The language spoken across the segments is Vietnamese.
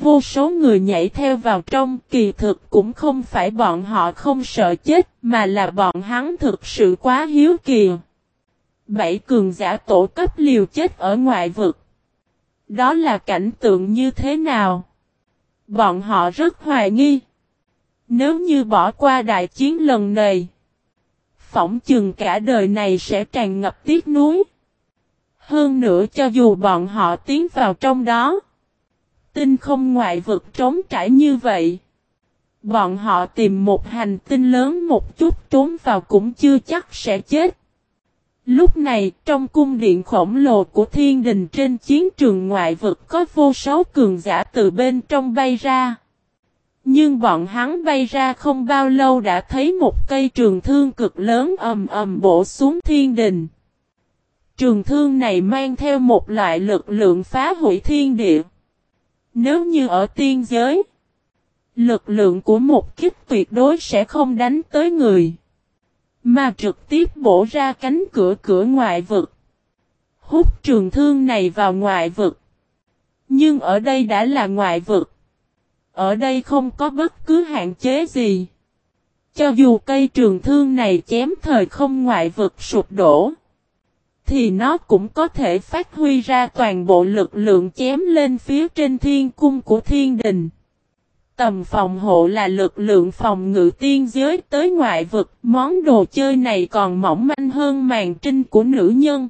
vô số người nhảy theo vào trong, kỳ thực cũng không phải bọn họ không sợ chết, mà là bọn hắn thực sự quá hiếu kỳ. Bảy cường giả tổ cấp liều chết ở ngoại vực. Đó là cảnh tượng như thế nào? Bọn họ rất hoài nghi. Nếu như bỏ qua đại chiến lần này, phỏng chừng cả đời này sẽ tràn ngập tiếc nuối. Hơn nữa cho dù bọn họ tiến vào trong đó, tinh không ngoại vực trống trải như vậy. Bọn họ tìm một hành tinh lớn một chút trốn vào cũng chưa chắc sẽ chết. Lúc này, trong cung điện khổng lồ của thiên đình trên chiến trường ngoại vực có vô số cường giả từ bên trong bay ra. Nhưng bọn hắn bay ra không bao lâu đã thấy một cây trường thương cực lớn ầm ầm bổ xuống thiên đình. Trường thương này mang theo một loại lực lượng phá hủy thiên địa. Nếu như ở tiên giới, lực lượng của một kích tuyệt đối sẽ không đánh tới người. Mà trực tiếp bổ ra cánh cửa cửa ngoại vực. Hút trường thương này vào ngoại vực. Nhưng ở đây đã là ngoại vực. Ở đây không có bất cứ hạn chế gì. Cho dù cây trường thương này chém thời không ngoại vực sụp đổ. Thì nó cũng có thể phát huy ra toàn bộ lực lượng chém lên phía trên thiên cung của thiên đình. Tầm phòng hộ là lực lượng phòng ngự tiên giới tới ngoại vực, món đồ chơi này còn mỏng manh hơn màn trinh của nữ nhân.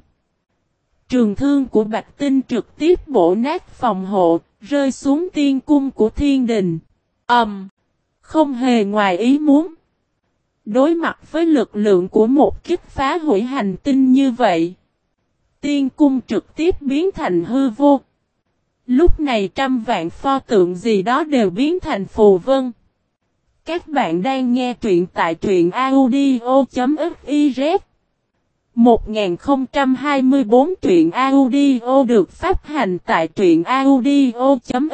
Trường thương của Bạch Tinh trực tiếp bổ nát phòng hộ, rơi xuống tiên cung của thiên đình. Ẩm! Um, không hề ngoài ý muốn. Đối mặt với lực lượng của một kích phá hủy hành tinh như vậy. Tiên cung trực tiếp biến thành hư vô, Lúc này trăm vạn pho tượng gì đó đều biến thành phù vân. Các bạn đang nghe truyện tại truyện audio.fiz 1024 truyện audio được phát hành tại truyện audio.fiz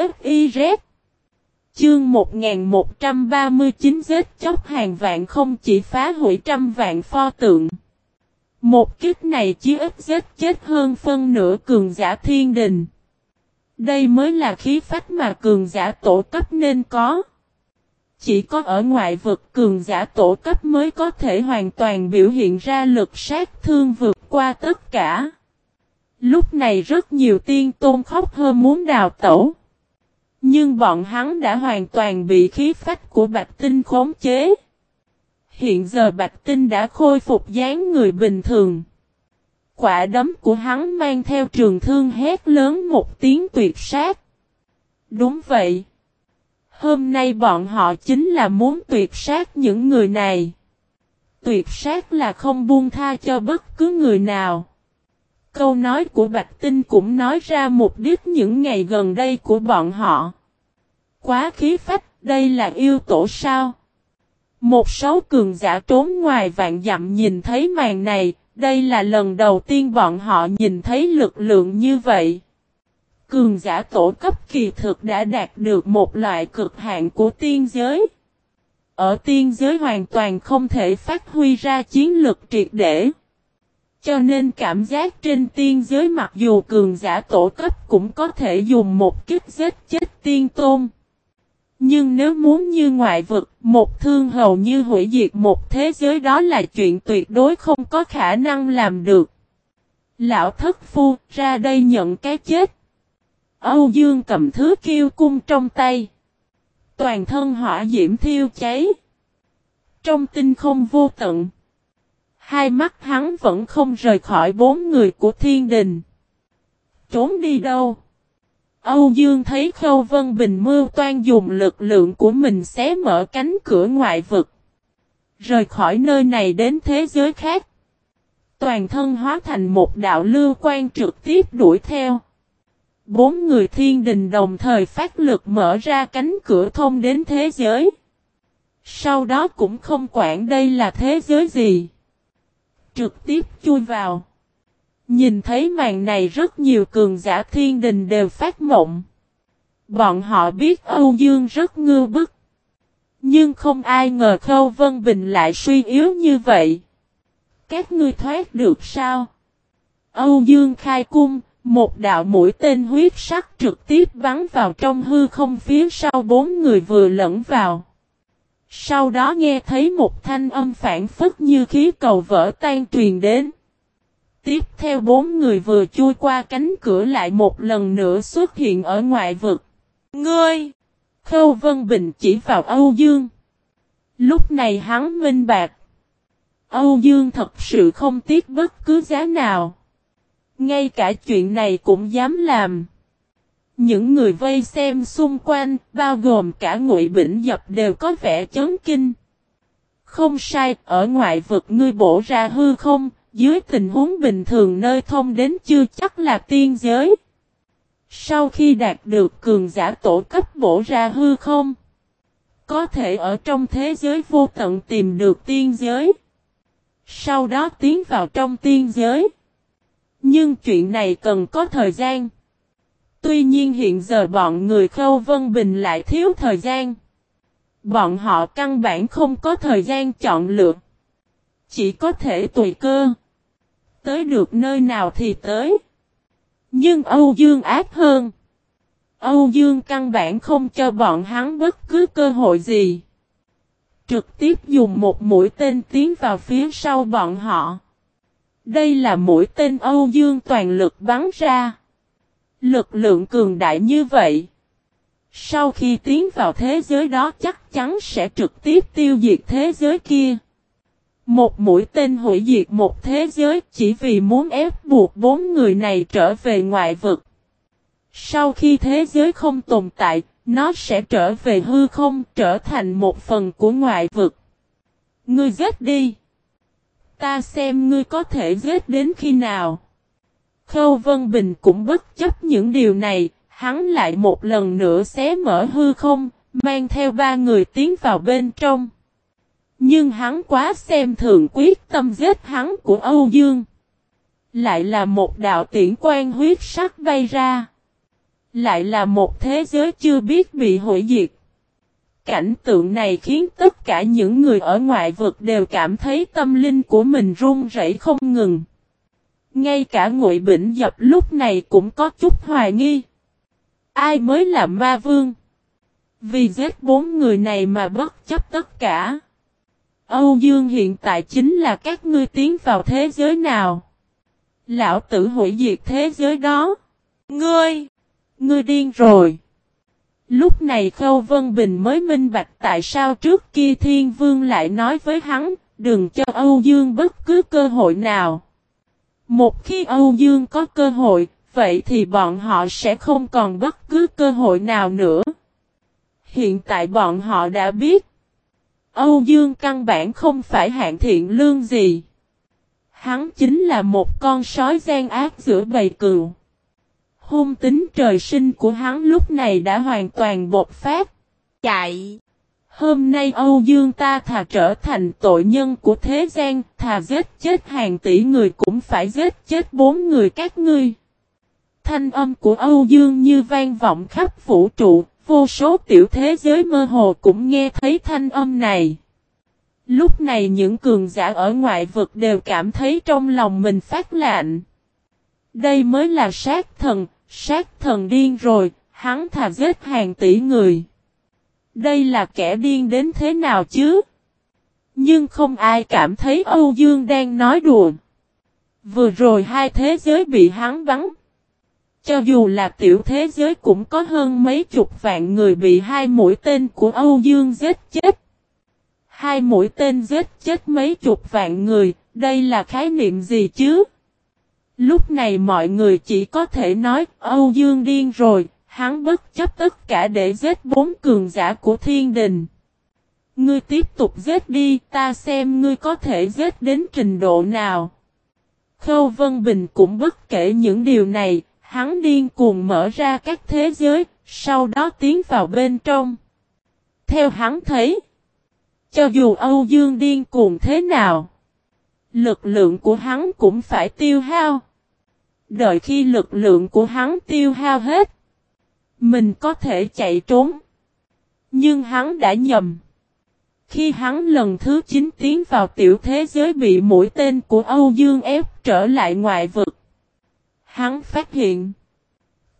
Chương 1139 giết chóc hàng vạn không chỉ phá hủy trăm vạn pho tượng. Một kiếp này chỉ ít giết chết hơn phân nửa cường giả thiên đình. Đây mới là khí phách mà cường giả tổ cấp nên có. Chỉ có ở ngoại vực cường giả tổ cấp mới có thể hoàn toàn biểu hiện ra lực sát thương vượt qua tất cả. Lúc này rất nhiều tiên tôn khóc hơn muốn đào tẩu. Nhưng bọn hắn đã hoàn toàn bị khí phách của Bạch Tinh khống chế. Hiện giờ Bạch Tinh đã khôi phục dáng người bình thường. Quả đấm của hắn mang theo trường thương hét lớn một tiếng tuyệt sát. Đúng vậy. Hôm nay bọn họ chính là muốn tuyệt sát những người này. Tuyệt sát là không buông tha cho bất cứ người nào. Câu nói của Bạch Tinh cũng nói ra mục đích những ngày gần đây của bọn họ. Quá khí phách, đây là yêu tổ sao? Một số cường giả trốn ngoài vạn dặm nhìn thấy màn này, đây là lần đầu tiên bọn họ nhìn thấy lực lượng như vậy. Cường giả tổ cấp kỳ thực đã đạt được một loại cực hạn của tiên giới. Ở tiên giới hoàn toàn không thể phát huy ra chiến lực triệt để. Cho nên cảm giác trên tiên giới mặc dù cường giả tổ cấp cũng có thể dùng một kích giết chết tiên tôn. Nhưng nếu muốn như ngoại vực, một thương hầu như hủy diệt một thế giới đó là chuyện tuyệt đối không có khả năng làm được. Lão thất phu ra đây nhận cái chết. Âu Dương cầm thứ kiêu cung trong tay. Toàn thân hỏa diễm thiêu cháy. Trong tinh không vô tận. Hai mắt hắn vẫn không rời khỏi bốn người của thiên đình. Trốn đi đâu? Âu Dương thấy Khâu Vân Bình mưu toan dùng lực lượng của mình xé mở cánh cửa ngoại vực. Rời khỏi nơi này đến thế giới khác. Toàn thân hóa thành một đạo lưu quan trực tiếp đuổi theo. Bốn người thiên đình đồng thời phát lực mở ra cánh cửa thông đến thế giới. Sau đó cũng không quản đây là thế giới gì. Trực tiếp chui vào. Nhìn thấy màn này rất nhiều cường giả thiên đình đều phát mộng. Bọn họ biết Âu Dương rất ngư bức. Nhưng không ai ngờ Khâu Vân Bình lại suy yếu như vậy. Các ngươi thoát được sao? Âu Dương khai cung, Một đạo mũi tên huyết sắc trực tiếp bắn vào trong hư không phía sau bốn người vừa lẫn vào. Sau đó nghe thấy một thanh âm phản phất như khí cầu vỡ tan truyền đến. Tiếp theo bốn người vừa chui qua cánh cửa lại một lần nữa xuất hiện ở ngoại vực. Ngươi! Khâu Vân Bình chỉ vào Âu Dương. Lúc này hắn minh bạc. Âu Dương thật sự không tiếc bất cứ giá nào. Ngay cả chuyện này cũng dám làm. Những người vây xem xung quanh, bao gồm cả ngụy bỉnh dập đều có vẻ chấn kinh. Không sai, ở ngoại vực ngươi bổ ra hư không, dưới tình huống bình thường nơi thông đến chưa chắc là tiên giới. Sau khi đạt được cường giả tổ cấp bổ ra hư không, có thể ở trong thế giới vô tận tìm được tiên giới. Sau đó tiến vào trong tiên giới. Nhưng chuyện này cần có thời gian. Tuy nhiên hiện giờ bọn người Khâu Vân Bình lại thiếu thời gian. Bọn họ căn bản không có thời gian chọn lựa. Chỉ có thể tùy cơ. Tới được nơi nào thì tới. Nhưng Âu Dương ác hơn. Âu Dương căn bản không cho bọn hắn bất cứ cơ hội gì. Trực tiếp dùng một mũi tên tiến vào phía sau bọn họ. Đây là mũi tên Âu Dương toàn lực bắn ra. Lực lượng cường đại như vậy. Sau khi tiến vào thế giới đó chắc chắn sẽ trực tiếp tiêu diệt thế giới kia. Một mũi tên hủy diệt một thế giới chỉ vì muốn ép buộc bốn người này trở về ngoại vực. Sau khi thế giới không tồn tại, nó sẽ trở về hư không trở thành một phần của ngoại vực. Ngươi giết đi. Ta xem ngươi có thể giết đến khi nào. Khâu Vân Bình cũng bất chấp những điều này, hắn lại một lần nữa xé mở hư không, mang theo ba người tiến vào bên trong. Nhưng hắn quá xem thường quyết tâm giết hắn của Âu Dương. Lại là một đạo tiễn quan huyết sắc bay ra. Lại là một thế giới chưa biết bị hủy diệt. Cảnh tượng này khiến tất cả những người ở ngoại vực đều cảm thấy tâm linh của mình run rẩy không ngừng. Ngay cả ngụy bỉnh dập lúc này cũng có chút hoài nghi. Ai mới là ma vương? Vì giết bốn người này mà bất chấp tất cả. Âu Dương hiện tại chính là các ngươi tiến vào thế giới nào? Lão tử hủy diệt thế giới đó. Ngươi! Ngươi điên rồi! Lúc này Khâu Vân Bình mới minh bạch tại sao trước kia Thiên Vương lại nói với hắn, đừng cho Âu Dương bất cứ cơ hội nào. Một khi Âu Dương có cơ hội, vậy thì bọn họ sẽ không còn bất cứ cơ hội nào nữa. Hiện tại bọn họ đã biết. Âu Dương căn bản không phải hạng thiện lương gì. Hắn chính là một con sói gian ác giữa bầy cừu. Hung tính trời sinh của hắn lúc này đã hoàn toàn bột phát. Chạy! Hôm nay Âu Dương ta thà trở thành tội nhân của thế gian, thà giết chết hàng tỷ người cũng phải giết chết bốn người các ngươi. Thanh âm của Âu Dương như vang vọng khắp vũ trụ, vô số tiểu thế giới mơ hồ cũng nghe thấy thanh âm này. Lúc này những cường giả ở ngoại vực đều cảm thấy trong lòng mình phát lạnh. Đây mới là sát thần, sát thần điên rồi, hắn thà giết hàng tỷ người. Đây là kẻ điên đến thế nào chứ? Nhưng không ai cảm thấy Âu Dương đang nói đùa. Vừa rồi hai thế giới bị hắn bắn. Cho dù là tiểu thế giới cũng có hơn mấy chục vạn người bị hai mũi tên của Âu Dương giết chết. Hai mũi tên giết chết mấy chục vạn người, đây là khái niệm gì chứ? Lúc này mọi người chỉ có thể nói Âu Dương điên rồi, Hắn bất chấp tất cả để giết bốn cường giả của thiên đình. Ngươi tiếp tục giết đi, ta xem ngươi có thể giết đến trình độ nào. Khâu Vân Bình cũng bất kể những điều này, hắn điên cuồng mở ra các thế giới, sau đó tiến vào bên trong. Theo hắn thấy, cho dù Âu Dương điên cuồng thế nào, lực lượng của hắn cũng phải tiêu hao. Đợi khi lực lượng của hắn tiêu hao hết, mình có thể chạy trốn. Nhưng hắn đã nhầm. Khi hắn lần thứ 9 tiến vào tiểu thế giới bị mũi tên của Âu Dương ép trở lại ngoại vực. Hắn phát hiện.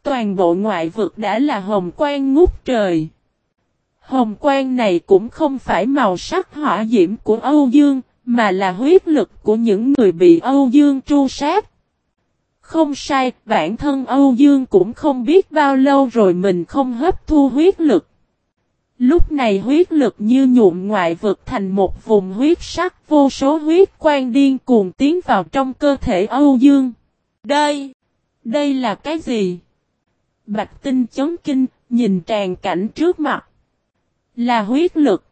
Toàn bộ ngoại vực đã là hồng quang ngút trời. Hồng quang này cũng không phải màu sắc hỏa diễm của Âu Dương, mà là huyết lực của những người bị Âu Dương tru sát. Không sai, bản thân Âu Dương cũng không biết bao lâu rồi mình không hấp thu huyết lực. Lúc này huyết lực như nhuộm ngoại vực thành một vùng huyết sắc vô số huyết quang điên cuồng tiến vào trong cơ thể Âu Dương. Đây, đây là cái gì? Bạch tinh chấn kinh, nhìn tràn cảnh trước mặt. Là huyết lực.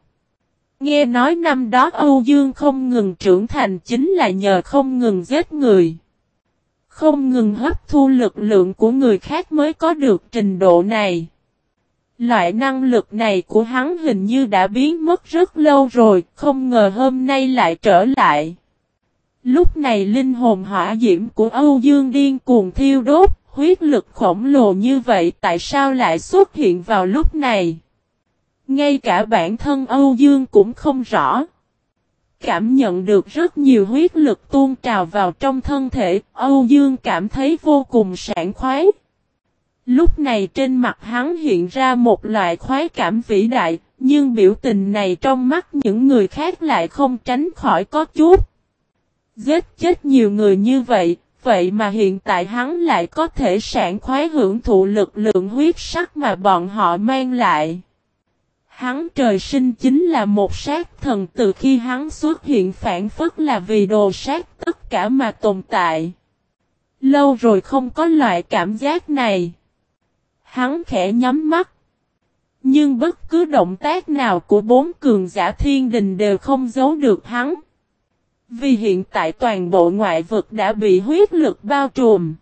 Nghe nói năm đó Âu Dương không ngừng trưởng thành chính là nhờ không ngừng giết người. Không ngừng hấp thu lực lượng của người khác mới có được trình độ này. Loại năng lực này của hắn hình như đã biến mất rất lâu rồi, không ngờ hôm nay lại trở lại. Lúc này linh hồn hỏa diễm của Âu Dương điên cuồng thiêu đốt, huyết lực khổng lồ như vậy tại sao lại xuất hiện vào lúc này? Ngay cả bản thân Âu Dương cũng không rõ. Cảm nhận được rất nhiều huyết lực tuôn trào vào trong thân thể, Âu Dương cảm thấy vô cùng sảng khoái. Lúc này trên mặt hắn hiện ra một loại khoái cảm vĩ đại, nhưng biểu tình này trong mắt những người khác lại không tránh khỏi có chút. Giết chết nhiều người như vậy, vậy mà hiện tại hắn lại có thể sản khoái hưởng thụ lực lượng huyết sắc mà bọn họ mang lại. Hắn trời sinh chính là một sát thần từ khi hắn xuất hiện phản phất là vì đồ sát tất cả mà tồn tại. Lâu rồi không có loại cảm giác này. Hắn khẽ nhắm mắt. Nhưng bất cứ động tác nào của bốn cường giả thiên đình đều không giấu được hắn. Vì hiện tại toàn bộ ngoại vực đã bị huyết lực bao trùm.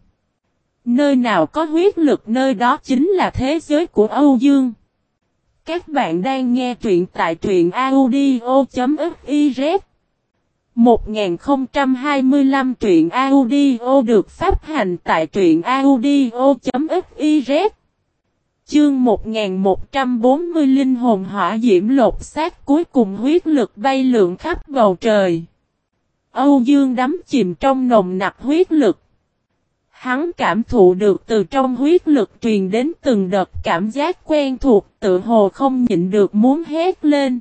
Nơi nào có huyết lực nơi đó chính là thế giới của Âu Dương. Các bạn đang nghe truyện tại truyện audio.fiz 1025 truyện audio được phát hành tại truyện audio.fiz Chương 1140 Linh hồn hỏa diễm lột xác cuối cùng huyết lực bay lượng khắp bầu trời. Âu Dương đắm chìm trong nồng nặc huyết lực. Hắn cảm thụ được từ trong huyết lực truyền đến từng đợt cảm giác quen thuộc tự hồ không nhịn được muốn hét lên.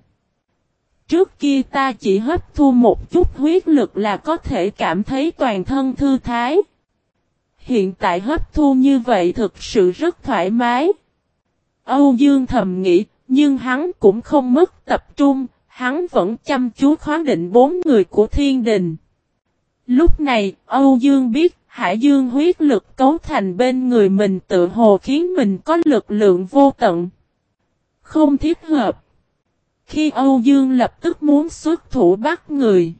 Trước kia ta chỉ hấp thu một chút huyết lực là có thể cảm thấy toàn thân thư thái. Hiện tại hấp thu như vậy thực sự rất thoải mái. Âu Dương thầm nghĩ, nhưng hắn cũng không mất tập trung, hắn vẫn chăm chú khóa định bốn người của thiên đình. Lúc này, Âu Dương biết, Hải Dương huyết lực cấu thành bên người mình tự hồ khiến mình có lực lượng vô tận. Không thiết hợp. Khi Âu Dương lập tức muốn xuất thủ bắt người.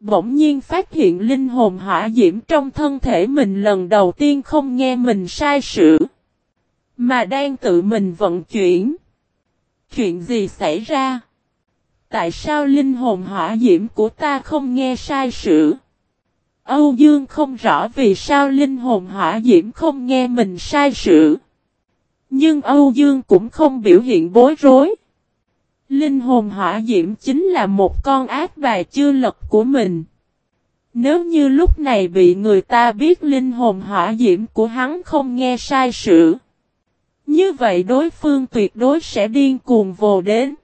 Bỗng nhiên phát hiện linh hồn hỏa diễm trong thân thể mình lần đầu tiên không nghe mình sai sử. Mà đang tự mình vận chuyển. Chuyện gì xảy ra? Tại sao linh hồn hỏa diễm của ta không nghe sai sự? Âu Dương không rõ vì sao linh hồn hỏa diễm không nghe mình sai sự. Nhưng Âu Dương cũng không biểu hiện bối rối. Linh hồn hỏa diễm chính là một con ác bài chưa lật của mình. Nếu như lúc này bị người ta biết linh hồn hỏa diễm của hắn không nghe sai sự. Như vậy đối phương tuyệt đối sẽ điên cuồng vồ đến.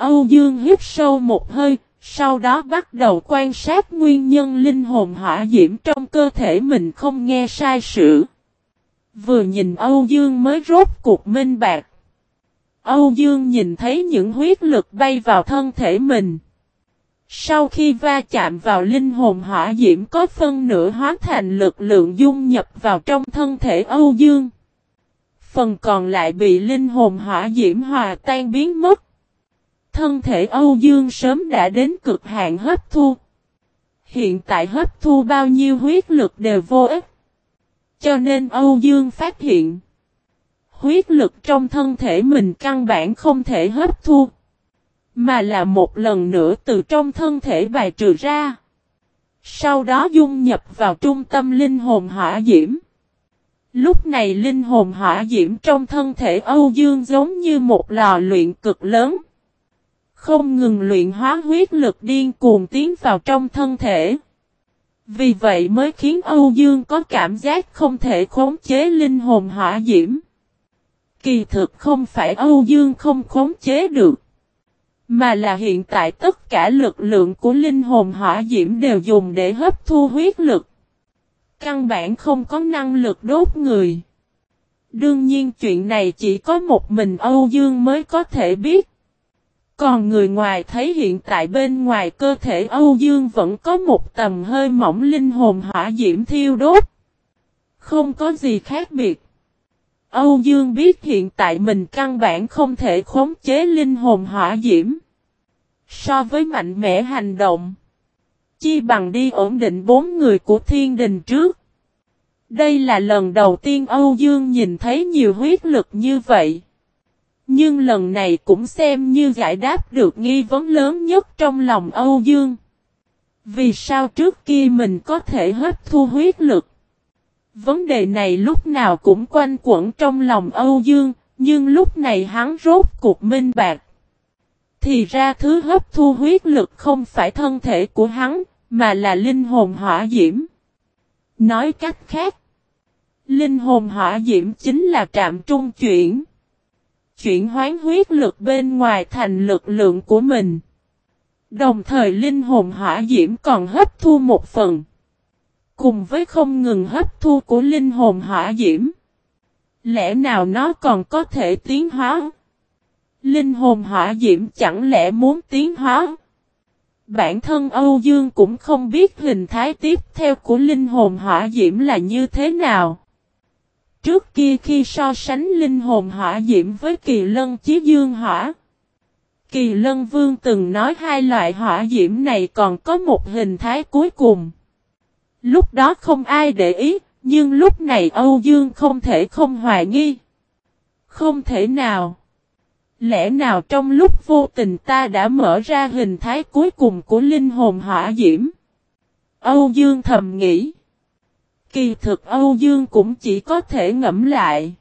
Âu Dương hít sâu một hơi, sau đó bắt đầu quan sát nguyên nhân linh hồn hỏa diễm trong cơ thể mình không nghe sai sự. Vừa nhìn Âu Dương mới rốt cuộc minh bạc. Âu Dương nhìn thấy những huyết lực bay vào thân thể mình. Sau khi va chạm vào linh hồn hỏa diễm có phân nửa hóa thành lực lượng dung nhập vào trong thân thể Âu Dương. Phần còn lại bị linh hồn hỏa diễm hòa tan biến mất. Thân thể Âu Dương sớm đã đến cực hạn hấp thu. Hiện tại hấp thu bao nhiêu huyết lực đều vô ích. Cho nên Âu Dương phát hiện. Huyết lực trong thân thể mình căn bản không thể hấp thu. Mà là một lần nữa từ trong thân thể bài trừ ra. Sau đó dung nhập vào trung tâm linh hồn hỏa diễm. Lúc này linh hồn hỏa diễm trong thân thể Âu Dương giống như một lò luyện cực lớn. Không ngừng luyện hóa huyết lực điên cuồng tiến vào trong thân thể. Vì vậy mới khiến Âu Dương có cảm giác không thể khống chế linh hồn hỏa diễm. Kỳ thực không phải Âu Dương không khống chế được. Mà là hiện tại tất cả lực lượng của linh hồn hỏa diễm đều dùng để hấp thu huyết lực. Căn bản không có năng lực đốt người. Đương nhiên chuyện này chỉ có một mình Âu Dương mới có thể biết. Còn người ngoài thấy hiện tại bên ngoài cơ thể Âu Dương vẫn có một tầm hơi mỏng linh hồn hỏa diễm thiêu đốt. Không có gì khác biệt. Âu Dương biết hiện tại mình căn bản không thể khống chế linh hồn hỏa diễm. So với mạnh mẽ hành động. Chi bằng đi ổn định bốn người của thiên đình trước. Đây là lần đầu tiên Âu Dương nhìn thấy nhiều huyết lực như vậy. Nhưng lần này cũng xem như giải đáp được nghi vấn lớn nhất trong lòng Âu Dương. Vì sao trước kia mình có thể hấp thu huyết lực? Vấn đề này lúc nào cũng quanh quẩn trong lòng Âu Dương, nhưng lúc này hắn rốt cuộc minh bạc. Thì ra thứ hấp thu huyết lực không phải thân thể của hắn, mà là linh hồn hỏa diễm. Nói cách khác, linh hồn hỏa diễm chính là trạm trung chuyển. Chuyển hoán huyết lực bên ngoài thành lực lượng của mình. Đồng thời linh hồn hỏa diễm còn hấp thu một phần. Cùng với không ngừng hấp thu của linh hồn hỏa diễm. Lẽ nào nó còn có thể tiến hóa? Linh hồn hỏa diễm chẳng lẽ muốn tiến hóa? Bản thân Âu Dương cũng không biết hình thái tiếp theo của linh hồn hỏa diễm là như thế nào. Trước kia khi so sánh linh hồn hỏa diễm với kỳ lân chí dương hỏa. Kỳ lân vương từng nói hai loại hỏa diễm này còn có một hình thái cuối cùng. Lúc đó không ai để ý, nhưng lúc này Âu Dương không thể không hoài nghi. Không thể nào. Lẽ nào trong lúc vô tình ta đã mở ra hình thái cuối cùng của linh hồn hỏa diễm? Âu Dương thầm nghĩ. Kỳ thực Âu Dương cũng chỉ có thể ngẫm lại.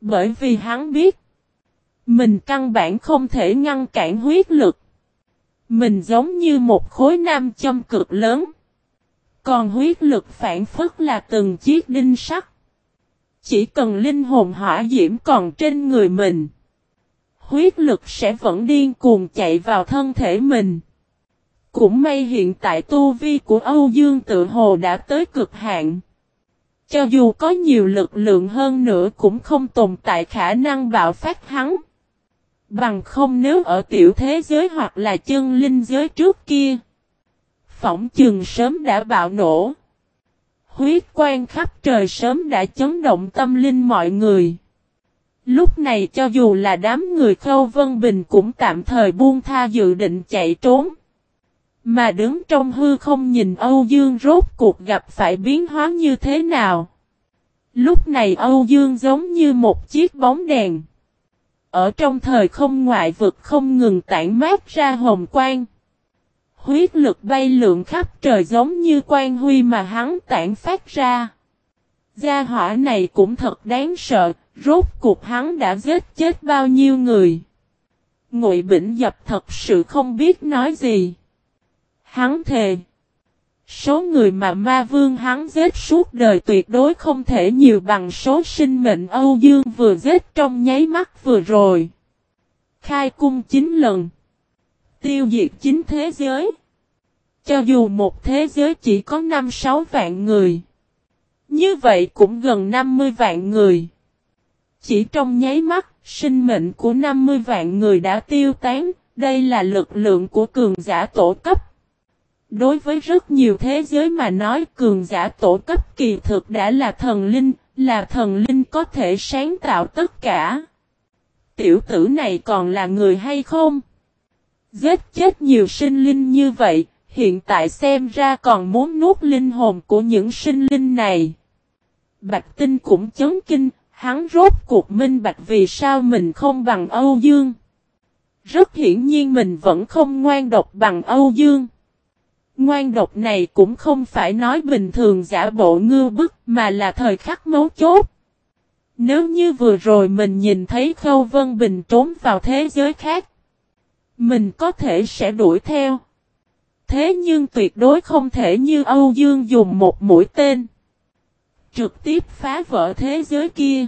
Bởi vì hắn biết. Mình căn bản không thể ngăn cản huyết lực. Mình giống như một khối nam châm cực lớn. Còn huyết lực phản phức là từng chiếc đinh sắt. Chỉ cần linh hồn hỏa diễm còn trên người mình. Huyết lực sẽ vẫn điên cuồng chạy vào thân thể mình. Cũng may hiện tại tu vi của Âu Dương tự hồ đã tới cực hạn. Cho dù có nhiều lực lượng hơn nữa cũng không tồn tại khả năng bạo phát hắn. Bằng không nếu ở tiểu thế giới hoặc là chân linh giới trước kia. Phỏng chừng sớm đã bạo nổ. Huyết quan khắp trời sớm đã chấn động tâm linh mọi người. Lúc này cho dù là đám người khâu vân bình cũng tạm thời buông tha dự định chạy trốn. Mà đứng trong hư không nhìn Âu Dương rốt cuộc gặp phải biến hóa như thế nào. Lúc này Âu Dương giống như một chiếc bóng đèn. Ở trong thời không ngoại vực không ngừng tản mát ra hồng quang. Huyết lực bay lượng khắp trời giống như quan huy mà hắn tản phát ra. Gia hỏa này cũng thật đáng sợ, rốt cuộc hắn đã giết chết bao nhiêu người. Ngụy Bỉnh Dập thật sự không biết nói gì. Hắn thề. Số người mà ma vương hắn giết suốt đời tuyệt đối không thể nhiều bằng số sinh mệnh Âu Dương vừa giết trong nháy mắt vừa rồi. Khai cung 9 lần. Tiêu diệt 9 thế giới. Cho dù một thế giới chỉ có 5-6 vạn người. Như vậy cũng gần 50 vạn người. Chỉ trong nháy mắt, sinh mệnh của 50 vạn người đã tiêu tán, đây là lực lượng của cường giả tổ cấp. Đối với rất nhiều thế giới mà nói cường giả tổ cấp kỳ thực đã là thần linh, là thần linh có thể sáng tạo tất cả. Tiểu tử này còn là người hay không? Giết chết nhiều sinh linh như vậy, hiện tại xem ra còn muốn nuốt linh hồn của những sinh linh này. Bạch Tinh cũng chấn kinh, hắn rốt cuộc minh bạch vì sao mình không bằng Âu Dương. Rất hiển nhiên mình vẫn không ngoan độc bằng Âu Dương. Ngoan độc này cũng không phải nói bình thường giả bộ ngư bức mà là thời khắc mấu chốt. Nếu như vừa rồi mình nhìn thấy Khâu Vân Bình trốn vào thế giới khác, mình có thể sẽ đuổi theo. Thế nhưng tuyệt đối không thể như Âu Dương dùng một mũi tên. Trực tiếp phá vỡ thế giới kia.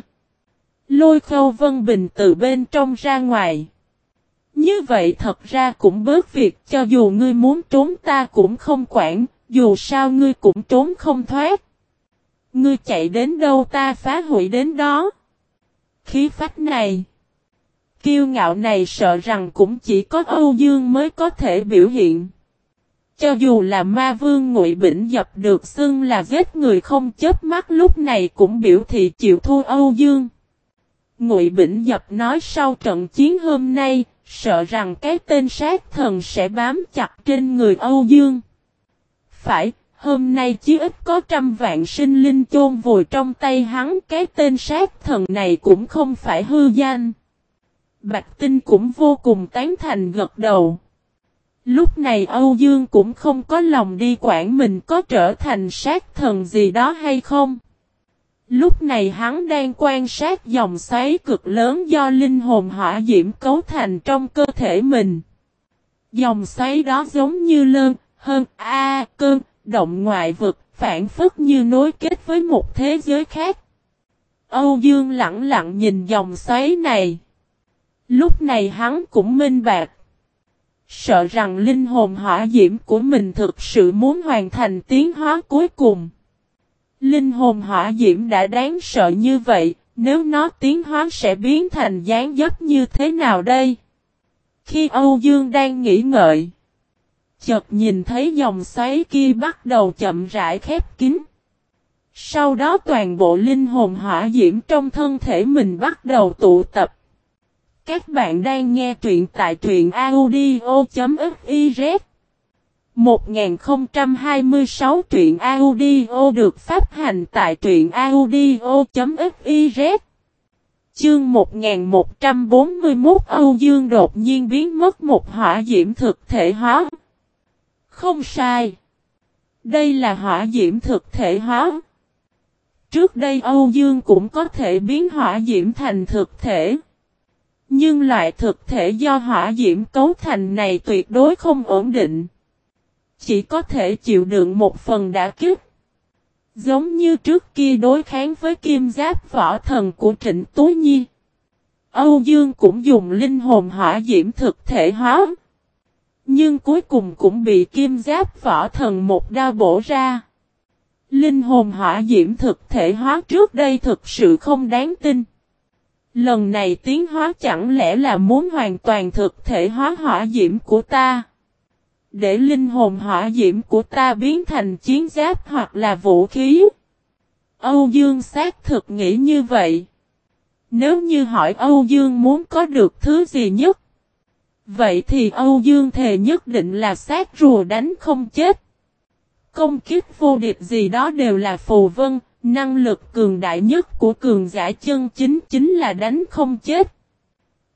Lôi khâu Vân Bình từ bên trong ra ngoài. Như vậy thật ra cũng bớt việc cho dù ngươi muốn trốn ta cũng không quản, dù sao ngươi cũng trốn không thoát. Ngươi chạy đến đâu ta phá hủy đến đó. Khí phách này. Kiêu ngạo này sợ rằng cũng chỉ có Âu Dương mới có thể biểu hiện. Cho dù là ma vương ngụy bỉnh dập được xưng là giết người không chết mắt lúc này cũng biểu thị chịu thua Âu Dương. Ngụy bỉnh dập nói sau trận chiến hôm nay, sợ rằng cái tên sát thần sẽ bám chặt trên người Âu Dương. Phải, hôm nay chí ít có trăm vạn sinh linh chôn vùi trong tay hắn cái tên sát thần này cũng không phải hư danh. Bạch Tinh cũng vô cùng tán thành gật đầu. Lúc này Âu Dương cũng không có lòng đi quản mình có trở thành sát thần gì đó hay không. Lúc này hắn đang quan sát dòng xoáy cực lớn do linh hồn hỏa diễm cấu thành trong cơ thể mình. Dòng xoáy đó giống như lơn, hơn, a, cơn, động ngoại vực, phản phất như nối kết với một thế giới khác. Âu Dương lặng lặng nhìn dòng xoáy này. Lúc này hắn cũng minh bạc. Sợ rằng linh hồn hỏa diễm của mình thực sự muốn hoàn thành tiến hóa cuối cùng. Linh hồn hỏa diễm đã đáng sợ như vậy, nếu nó tiến hóa sẽ biến thành dáng dấp như thế nào đây? Khi Âu Dương đang nghĩ ngợi, chợt nhìn thấy dòng xoáy kia bắt đầu chậm rãi khép kín. Sau đó toàn bộ linh hồn hỏa diễm trong thân thể mình bắt đầu tụ tập. Các bạn đang nghe truyện tại truyện audio.fif 1026 truyện audio được phát hành tại truyện audio.fiz Chương 1141 Âu Dương đột nhiên biến mất một hỏa diễm thực thể hóa. Không sai. Đây là hỏa diễm thực thể hóa. Trước đây Âu Dương cũng có thể biến hỏa diễm thành thực thể. Nhưng loại thực thể do hỏa diễm cấu thành này tuyệt đối không ổn định. Chỉ có thể chịu đựng một phần đã kích. Giống như trước kia đối kháng với kim giáp võ thần của Trịnh Tú Nhi. Âu Dương cũng dùng linh hồn hỏa diễm thực thể hóa. Nhưng cuối cùng cũng bị kim giáp võ thần một đao bổ ra. Linh hồn hỏa diễm thực thể hóa trước đây thực sự không đáng tin. Lần này tiến hóa chẳng lẽ là muốn hoàn toàn thực thể hóa hỏa diễm của ta? Để linh hồn hỏa diễm của ta biến thành chiến giáp hoặc là vũ khí? Âu Dương xác thực nghĩ như vậy. Nếu như hỏi Âu Dương muốn có được thứ gì nhất? Vậy thì Âu Dương thề nhất định là sát rùa đánh không chết. Công kiếp vô địch gì đó đều là phù vân, Năng lực cường đại nhất của cường giả chân chính chính là đánh không chết.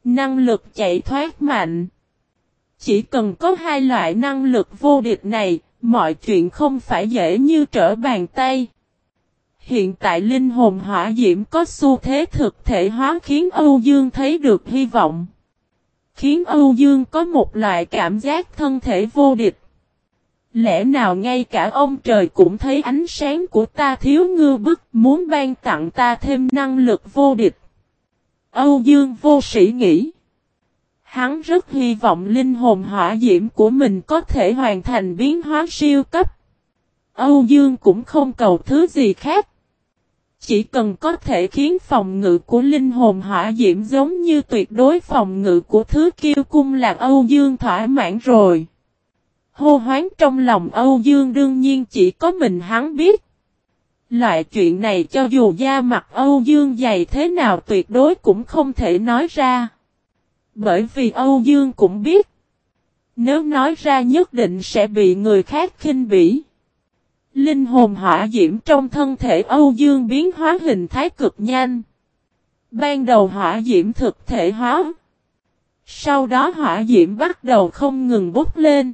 Năng lực chạy thoát mạnh. Chỉ cần có hai loại năng lực vô địch này, mọi chuyện không phải dễ như trở bàn tay. Hiện tại linh hồn hỏa diễm có xu thế thực thể hóa khiến Âu Dương thấy được hy vọng. Khiến Âu Dương có một loại cảm giác thân thể vô địch. Lẽ nào ngay cả ông trời cũng thấy ánh sáng của ta thiếu ngư bức muốn ban tặng ta thêm năng lực vô địch. Âu Dương vô sĩ nghĩ. Hắn rất hy vọng linh hồn hỏa diễm của mình có thể hoàn thành biến hóa siêu cấp. Âu Dương cũng không cầu thứ gì khác. Chỉ cần có thể khiến phòng ngự của linh hồn hỏa diễm giống như tuyệt đối phòng ngự của thứ kiêu cung là Âu Dương thỏa mãn rồi. Hô hoáng trong lòng Âu Dương đương nhiên chỉ có mình hắn biết. Loại chuyện này cho dù da mặt Âu Dương dày thế nào tuyệt đối cũng không thể nói ra. Bởi vì Âu Dương cũng biết. Nếu nói ra nhất định sẽ bị người khác khinh bỉ. Linh hồn hỏa diễm trong thân thể Âu Dương biến hóa hình thái cực nhanh. Ban đầu hỏa diễm thực thể hóa. Sau đó hỏa diễm bắt đầu không ngừng bốc lên.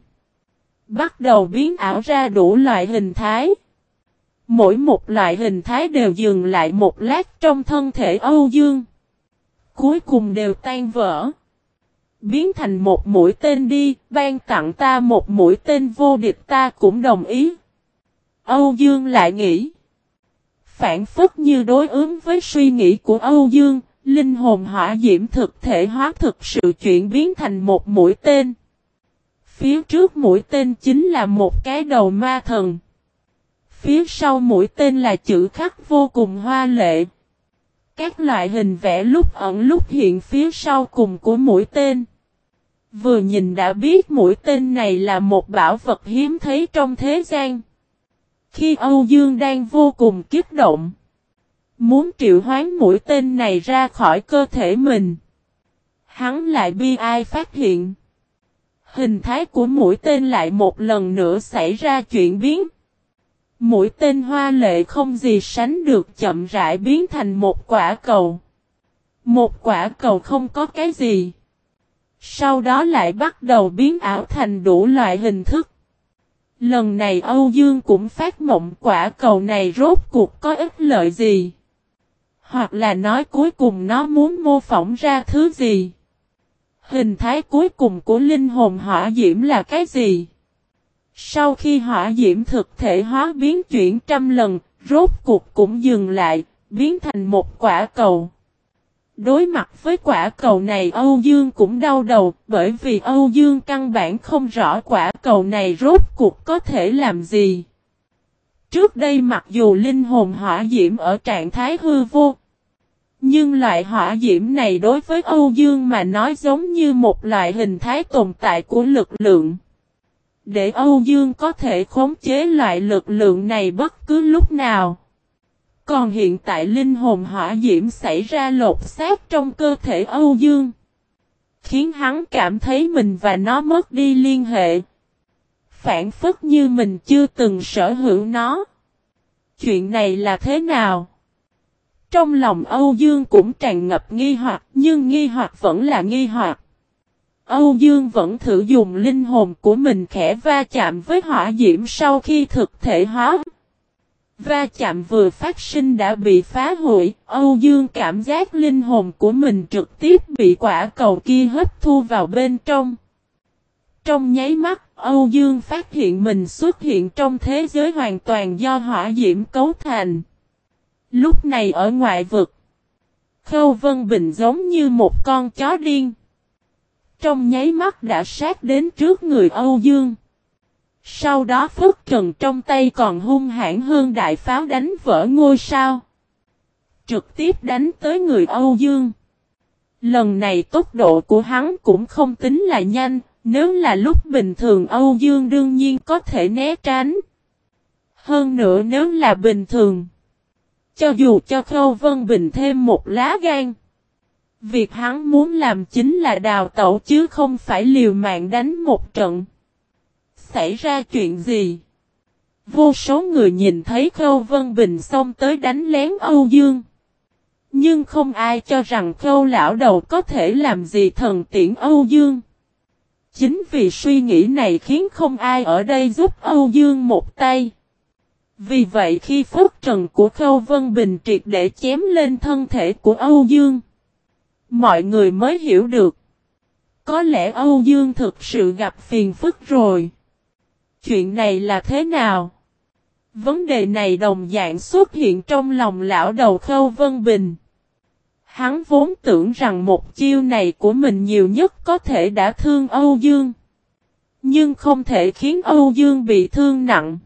Bắt đầu biến ảo ra đủ loại hình thái. Mỗi một loại hình thái đều dừng lại một lát trong thân thể Âu Dương. Cuối cùng đều tan vỡ. Biến thành một mũi tên đi, ban tặng ta một mũi tên vô địch ta cũng đồng ý. Âu Dương lại nghĩ. Phản phức như đối ứng với suy nghĩ của Âu Dương, linh hồn hỏa diễm thực thể hóa thực sự chuyển biến thành một mũi tên. Phía trước mũi tên chính là một cái đầu ma thần. Phía sau mũi tên là chữ khắc vô cùng hoa lệ. Các loại hình vẽ lúc ẩn lúc hiện phía sau cùng của mũi tên. Vừa nhìn đã biết mũi tên này là một bảo vật hiếm thấy trong thế gian. Khi Âu Dương đang vô cùng kiếp động. Muốn triệu hoán mũi tên này ra khỏi cơ thể mình. Hắn lại bi ai phát hiện. Hình thái của mũi tên lại một lần nữa xảy ra chuyện biến. Mũi tên hoa lệ không gì sánh được chậm rãi biến thành một quả cầu. Một quả cầu không có cái gì. Sau đó lại bắt đầu biến ảo thành đủ loại hình thức. Lần này Âu Dương cũng phát mộng quả cầu này rốt cuộc có ích lợi gì. Hoặc là nói cuối cùng nó muốn mô phỏng ra thứ gì. Hình thái cuối cùng của linh hồn hỏa diễm là cái gì? Sau khi hỏa diễm thực thể hóa biến chuyển trăm lần, rốt cuộc cũng dừng lại, biến thành một quả cầu. Đối mặt với quả cầu này Âu Dương cũng đau đầu, bởi vì Âu Dương căn bản không rõ quả cầu này rốt cuộc có thể làm gì. Trước đây mặc dù linh hồn hỏa diễm ở trạng thái hư vô, nhưng loại hỏa diễm này đối với Âu Dương mà nói giống như một loại hình thái tồn tại của lực lượng. Để Âu Dương có thể khống chế loại lực lượng này bất cứ lúc nào. Còn hiện tại linh hồn hỏa diễm xảy ra lột xác trong cơ thể Âu Dương. Khiến hắn cảm thấy mình và nó mất đi liên hệ. Phản phất như mình chưa từng sở hữu nó. Chuyện này là thế nào? Trong lòng Âu Dương cũng tràn ngập nghi hoặc, nhưng nghi hoặc vẫn là nghi hoặc. Âu Dương vẫn thử dùng linh hồn của mình khẽ va chạm với hỏa diễm sau khi thực thể hóa. Va chạm vừa phát sinh đã bị phá hủy, Âu Dương cảm giác linh hồn của mình trực tiếp bị quả cầu kia hấp thu vào bên trong. Trong nháy mắt, Âu Dương phát hiện mình xuất hiện trong thế giới hoàn toàn do hỏa diễm cấu thành. Lúc này ở ngoại vực, Khâu Vân Bình giống như một con chó điên. Trong nháy mắt đã sát đến trước người Âu Dương. Sau đó Phất Trần trong tay còn hung hãn hơn đại pháo đánh vỡ ngôi sao. Trực tiếp đánh tới người Âu Dương. Lần này tốc độ của hắn cũng không tính là nhanh, nếu là lúc bình thường Âu Dương đương nhiên có thể né tránh. Hơn nữa nếu là bình thường. Cho dù cho Khâu Vân Bình thêm một lá gan. Việc hắn muốn làm chính là đào tẩu chứ không phải liều mạng đánh một trận. Xảy ra chuyện gì? Vô số người nhìn thấy Khâu Vân Bình xông tới đánh lén Âu Dương. Nhưng không ai cho rằng Khâu lão đầu có thể làm gì thần tiễn Âu Dương. Chính vì suy nghĩ này khiến không ai ở đây giúp Âu Dương một tay. Vì vậy khi phước trần của Khâu Vân Bình triệt để chém lên thân thể của Âu Dương, mọi người mới hiểu được. Có lẽ Âu Dương thực sự gặp phiền phức rồi. Chuyện này là thế nào? Vấn đề này đồng dạng xuất hiện trong lòng lão đầu Khâu Vân Bình. Hắn vốn tưởng rằng một chiêu này của mình nhiều nhất có thể đã thương Âu Dương. Nhưng không thể khiến Âu Dương bị thương nặng.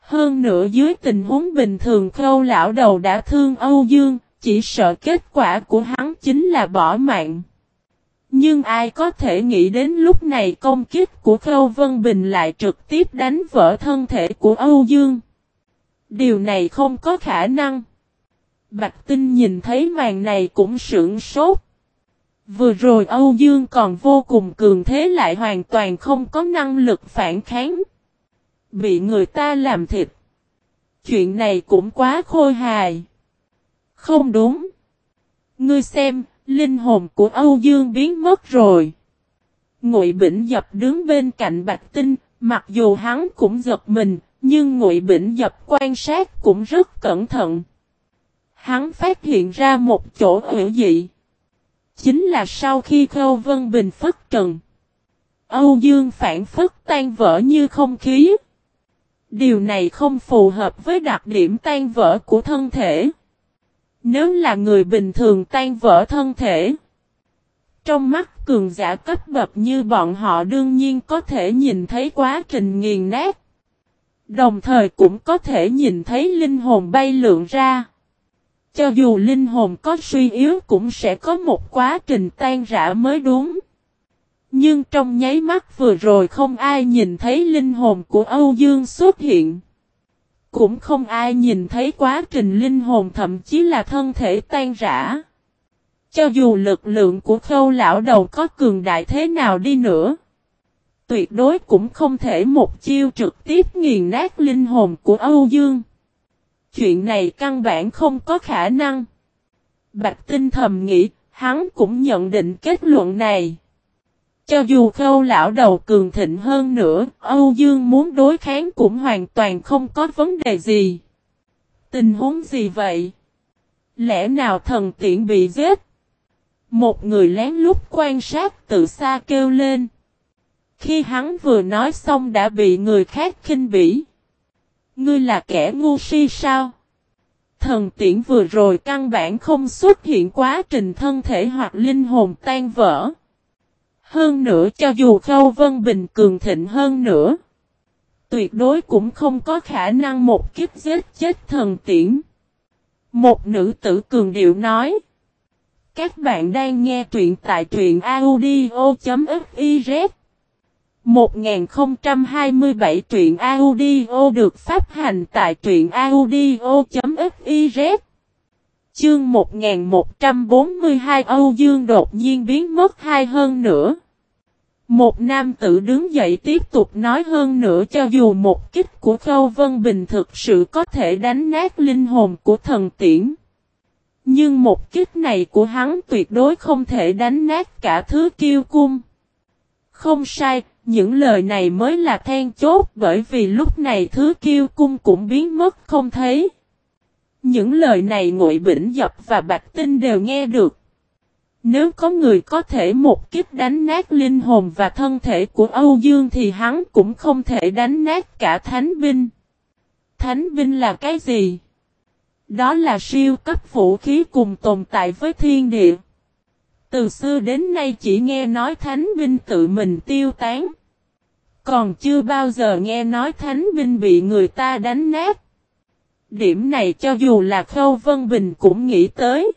Hơn nữa dưới tình huống bình thường khâu lão đầu đã thương Âu Dương, chỉ sợ kết quả của hắn chính là bỏ mạng. Nhưng ai có thể nghĩ đến lúc này công kích của Khâu Vân Bình lại trực tiếp đánh vỡ thân thể của Âu Dương. Điều này không có khả năng. Bạch Tinh nhìn thấy màn này cũng sưởng sốt. Vừa rồi Âu Dương còn vô cùng cường thế lại hoàn toàn không có năng lực phản kháng bị người ta làm thịt. Chuyện này cũng quá khôi hài. Không đúng. Ngươi xem, linh hồn của Âu Dương biến mất rồi. Ngụy Bỉnh Dập đứng bên cạnh Bạch Tinh, mặc dù hắn cũng giật mình, nhưng Ngụy Bỉnh Dập quan sát cũng rất cẩn thận. Hắn phát hiện ra một chỗ hữu dị. Chính là sau khi Khâu Vân Bình phất trần. Âu Dương phản phất tan vỡ như không khí. Điều này không phù hợp với đặc điểm tan vỡ của thân thể. Nếu là người bình thường tan vỡ thân thể. Trong mắt cường giả cấp bậc như bọn họ đương nhiên có thể nhìn thấy quá trình nghiền nát. Đồng thời cũng có thể nhìn thấy linh hồn bay lượn ra. Cho dù linh hồn có suy yếu cũng sẽ có một quá trình tan rã mới đúng. Nhưng trong nháy mắt vừa rồi không ai nhìn thấy linh hồn của Âu Dương xuất hiện. Cũng không ai nhìn thấy quá trình linh hồn thậm chí là thân thể tan rã. Cho dù lực lượng của khâu lão đầu có cường đại thế nào đi nữa. Tuyệt đối cũng không thể một chiêu trực tiếp nghiền nát linh hồn của Âu Dương. Chuyện này căn bản không có khả năng. Bạch tinh thầm nghĩ, hắn cũng nhận định kết luận này. Cho dù khâu lão đầu cường thịnh hơn nữa, Âu Dương muốn đối kháng cũng hoàn toàn không có vấn đề gì. Tình huống gì vậy? Lẽ nào thần tiện bị giết? Một người lén lút quan sát từ xa kêu lên. Khi hắn vừa nói xong đã bị người khác khinh bỉ. Ngươi là kẻ ngu si sao? Thần tiễn vừa rồi căn bản không xuất hiện quá trình thân thể hoặc linh hồn tan vỡ. Hơn nữa cho dù Khâu Vân Bình cường thịnh hơn nữa. Tuyệt đối cũng không có khả năng một kiếp giết chết thần tiễn. Một nữ tử cường điệu nói. Các bạn đang nghe truyện tại truyện audio.fiz 1027 truyện audio được phát hành tại truyện audio.fiz Chương 1142 Âu Dương đột nhiên biến mất hai hơn nữa. Một nam tử đứng dậy tiếp tục nói hơn nữa cho dù một kích của Khâu Vân Bình thực sự có thể đánh nát linh hồn của thần tiễn. Nhưng một kích này của hắn tuyệt đối không thể đánh nát cả thứ kiêu cung. Không sai, những lời này mới là then chốt bởi vì lúc này thứ kiêu cung cũng biến mất không thấy. Những lời này Ngụy Bỉnh Dập và Bạch Tinh đều nghe được. Nếu có người có thể một kiếp đánh nát linh hồn và thân thể của Âu Dương thì hắn cũng không thể đánh nát cả thánh binh. Thánh binh là cái gì? Đó là siêu cấp vũ khí cùng tồn tại với thiên địa. Từ xưa đến nay chỉ nghe nói thánh binh tự mình tiêu tán. Còn chưa bao giờ nghe nói thánh binh bị người ta đánh nát. Điểm này cho dù là Khâu Vân Bình cũng nghĩ tới.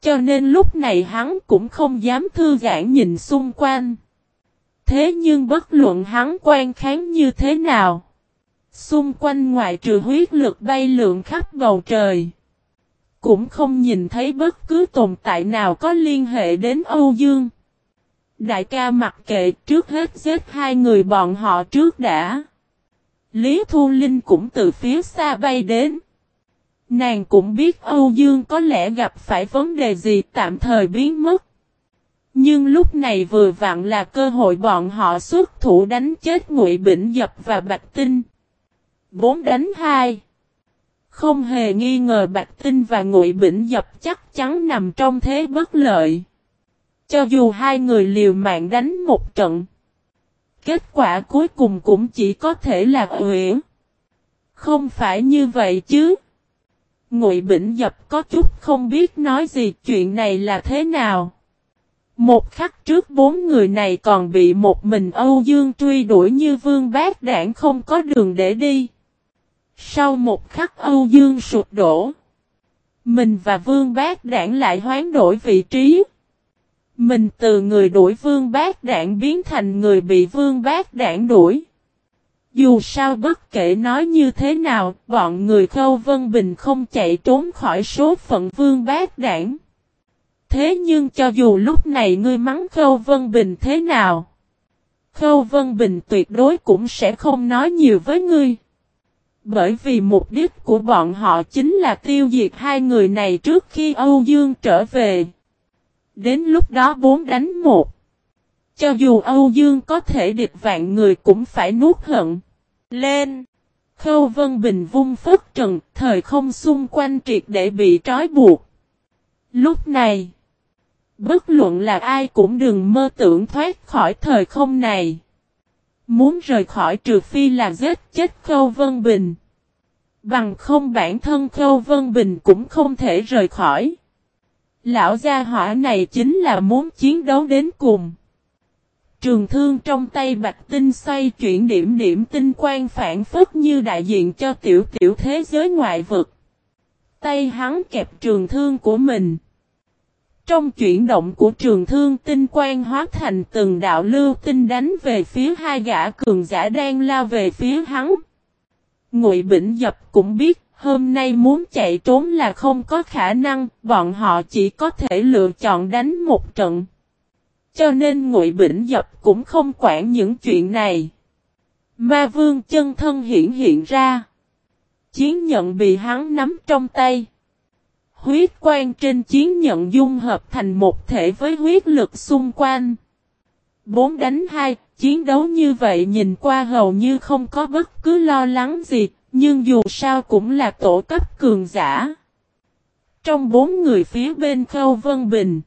Cho nên lúc này hắn cũng không dám thư giãn nhìn xung quanh. Thế nhưng bất luận hắn quan kháng như thế nào. Xung quanh ngoại trừ huyết lực bay lượn khắp bầu trời. Cũng không nhìn thấy bất cứ tồn tại nào có liên hệ đến Âu Dương. Đại ca mặc kệ, trước hết giết hai người bọn họ trước đã. Lý Thu Linh cũng từ phía xa bay đến. Nàng cũng biết Âu Dương có lẽ gặp phải vấn đề gì tạm thời biến mất. Nhưng lúc này vừa vặn là cơ hội bọn họ xuất thủ đánh chết Ngụy Bỉnh Dập và Bạch Tinh. 4 đánh 2 Không hề nghi ngờ Bạch Tinh và Ngụy Bỉnh Dập chắc chắn nằm trong thế bất lợi. Cho dù hai người liều mạng đánh một trận. Kết quả cuối cùng cũng chỉ có thể là uyển. Không phải như vậy chứ. Ngụy Bỉnh Dập có chút không biết nói gì, chuyện này là thế nào. Một khắc trước bốn người này còn bị một mình Âu Dương truy đuổi như vương bát đảng không có đường để đi. Sau một khắc Âu Dương sụp đổ. Mình và vương bát đảng lại hoán đổi vị trí. Mình từ người đuổi vương bát đảng biến thành người bị vương bát đảng đuổi. Dù sao bất kể nói như thế nào, bọn người Khâu Vân Bình không chạy trốn khỏi số phận vương bát đảng. Thế nhưng cho dù lúc này ngươi mắng Khâu Vân Bình thế nào, Khâu Vân Bình tuyệt đối cũng sẽ không nói nhiều với ngươi. Bởi vì mục đích của bọn họ chính là tiêu diệt hai người này trước khi Âu Dương trở về. Đến lúc đó bốn đánh một. Cho dù Âu Dương có thể địch vạn người cũng phải nuốt hận. Lên! Khâu Vân Bình vung phất trần, thời không xung quanh triệt để bị trói buộc. Lúc này, Bất luận là ai cũng đừng mơ tưởng thoát khỏi thời không này. Muốn rời khỏi trừ phi là giết chết Khâu Vân Bình. Bằng không bản thân Khâu Vân Bình cũng không thể rời khỏi. Lão gia hỏa này chính là muốn chiến đấu đến cùng. Trường thương trong tay bạch tinh xoay chuyển điểm điểm tinh quang phản phất như đại diện cho tiểu tiểu thế giới ngoại vực. Tay hắn kẹp trường thương của mình. Trong chuyển động của trường thương tinh quang hóa thành từng đạo lưu tinh đánh về phía hai gã cường giả đang lao về phía hắn. Ngụy Bỉnh Dập cũng biết hôm nay muốn chạy trốn là không có khả năng, bọn họ chỉ có thể lựa chọn đánh một trận. Cho nên Ngụy Bỉnh Dập cũng không quản những chuyện này. Ma Vương chân thân hiện hiện ra. Chiến nhận bị hắn nắm trong tay. Huyết quang trên chiến nhận dung hợp thành một thể với huyết lực xung quanh. Bốn đánh hai, chiến đấu như vậy nhìn qua hầu như không có bất cứ lo lắng gì, nhưng dù sao cũng là tổ cấp cường giả. Trong bốn người phía bên Khâu Vân Bình,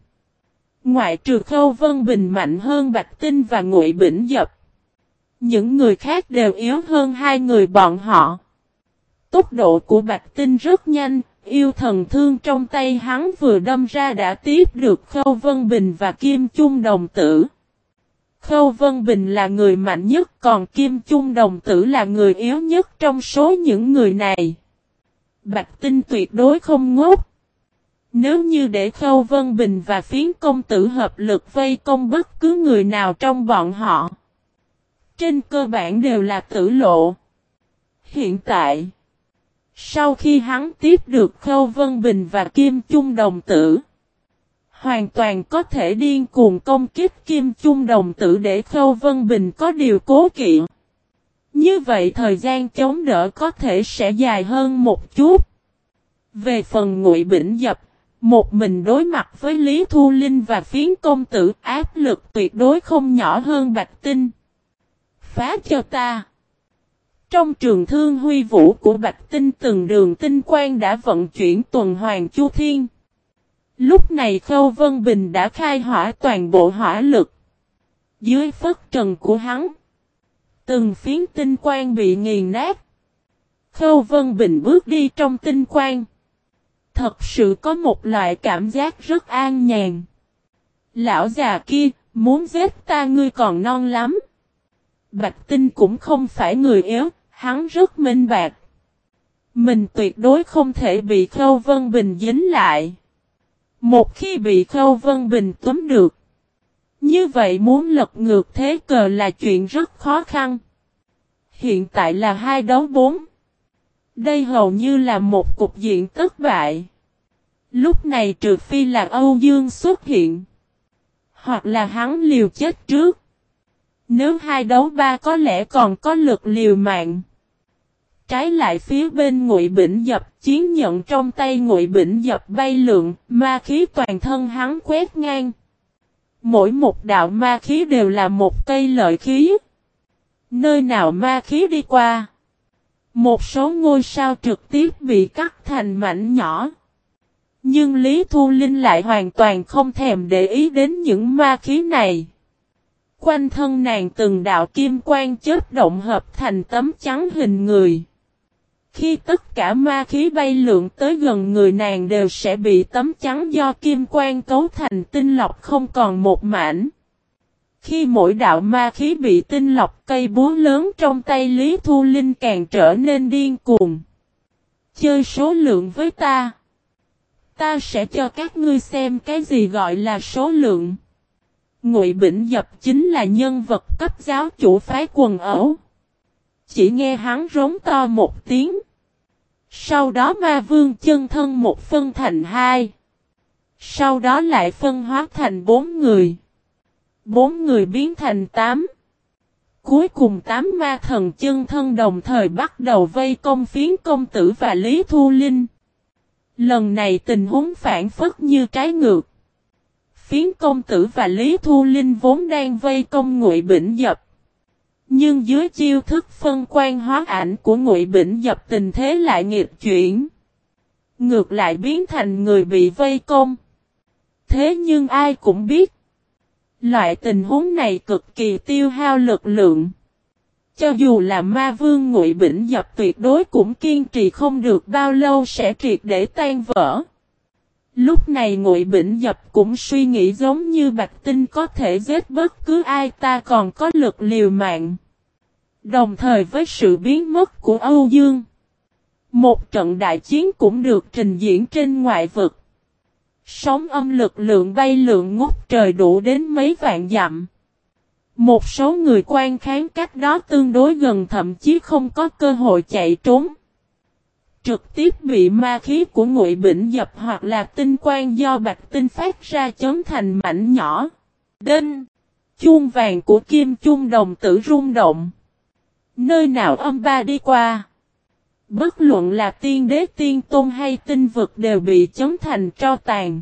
ngoại trừ Khâu Vân Bình mạnh hơn Bạch Tinh và Ngụy Bỉnh Dập. Những người khác đều yếu hơn hai người bọn họ. Tốc độ của Bạch Tinh rất nhanh, yêu thần thương trong tay hắn vừa đâm ra đã tiếp được Khâu Vân Bình và Kim Chung đồng tử. Khâu Vân Bình là người mạnh nhất còn Kim Trung đồng tử là người yếu nhất trong số những người này. Bạch Tinh tuyệt đối không ngốc. Nếu như để Khâu Vân Bình và phiến công tử hợp lực vây công bất cứ người nào trong bọn họ. Trên cơ bản đều là tử lộ. Hiện tại, sau khi hắn tiếp được Khâu Vân Bình và Kim Trung đồng tử, hoàn toàn có thể điên cuồng công kích Kim Chung đồng tử để Khâu Vân Bình có điều cố kỵ. Như vậy thời gian chống đỡ có thể sẽ dài hơn một chút. Về phần ngụy bỉnh dập, một mình đối mặt với Lý Thu Linh và phiến công tử áp lực tuyệt đối không nhỏ hơn Bạch Tinh. Phá cho ta! Trong trường thương huy vũ của Bạch Tinh từng đường tinh quang đã vận chuyển tuần hoàn chu thiên. Lúc này Khâu Vân Bình đã khai hỏa toàn bộ hỏa lực. Dưới phất trần của hắn, từng phiến tinh quang bị nghiền nát. Khâu Vân Bình bước đi trong tinh quang. Thật sự có một loại cảm giác rất an nhàn. Lão già kia, muốn giết ta ngươi còn non lắm. Bạch Tinh cũng không phải người yếu, hắn rất minh bạc. Mình tuyệt đối không thể bị Khâu Vân Bình dính lại. Một khi bị Khâu Vân Bình tóm được. Như vậy muốn lật ngược thế cờ là chuyện rất khó khăn. Hiện tại là hai đấu bốn. Đây hầu như là một cục diện thất bại. Lúc này trừ phi là Âu Dương xuất hiện. Hoặc là hắn liều chết trước. Nếu hai đấu ba có lẽ còn có lực liều mạng. Trái lại phía bên ngụy bỉnh dập chiến nhận trong tay ngụy bỉnh dập bay lượng, ma khí toàn thân hắn quét ngang. Mỗi một đạo ma khí đều là một cây lợi khí. Nơi nào ma khí đi qua. Một số ngôi sao trực tiếp bị cắt thành mảnh nhỏ. Nhưng Lý Thu Linh lại hoàn toàn không thèm để ý đến những ma khí này. Quanh thân nàng từng đạo kim quang chớp động hợp thành tấm trắng hình người. Khi tất cả ma khí bay lượng tới gần người nàng đều sẽ bị tấm trắng do kim quang cấu thành tinh lọc không còn một mảnh. Khi mỗi đạo ma khí bị tinh lọc, cây búa lớn trong tay Lý Thu Linh càng trở nên điên cuồng. Chơi số lượng với ta. Ta sẽ cho các ngươi xem cái gì gọi là số lượng. Ngụy Bỉnh Dập chính là nhân vật cấp giáo chủ phái quần ẩu. Chỉ nghe hắn rống to một tiếng. Sau đó ma vương chân thân một phân thành hai. Sau đó lại phân hóa thành bốn người. Bốn người biến thành tám. Cuối cùng tám ma thần chân thân đồng thời bắt đầu vây công phiến công tử và Lý Thu Linh. Lần này tình huống phản phất như trái ngược. Phiến công tử và Lý Thu Linh vốn đang vây công ngụy bỉnh dập. Nhưng dưới chiêu thức phân quan hóa ảnh của ngụy bỉnh dập tình thế lại nghịch chuyển. Ngược lại biến thành người bị vây công. Thế nhưng ai cũng biết. Loại tình huống này cực kỳ tiêu hao lực lượng. Cho dù là ma vương ngụy bỉnh dập tuyệt đối cũng kiên trì không được bao lâu sẽ triệt để tan vỡ. Lúc này ngụy bỉnh dập cũng suy nghĩ giống như bạch tinh có thể giết bất cứ ai ta còn có lực liều mạng. Đồng thời với sự biến mất của Âu Dương. Một trận đại chiến cũng được trình diễn trên ngoại vực. Sóng âm lực lượng bay lượng ngút trời đủ đến mấy vạn dặm. Một số người quan kháng cách đó tương đối gần thậm chí không có cơ hội chạy trốn. Trực tiếp bị ma khí của ngụy bỉnh dập hoặc là tinh quang do bạch tinh phát ra chấn thành mảnh nhỏ. Đinh! Chuông vàng của kim chuông đồng tử rung động. Nơi nào âm ba đi qua. Bất luận là tiên đế tiên tôn hay tinh vực đều bị chấn thành tro tàn.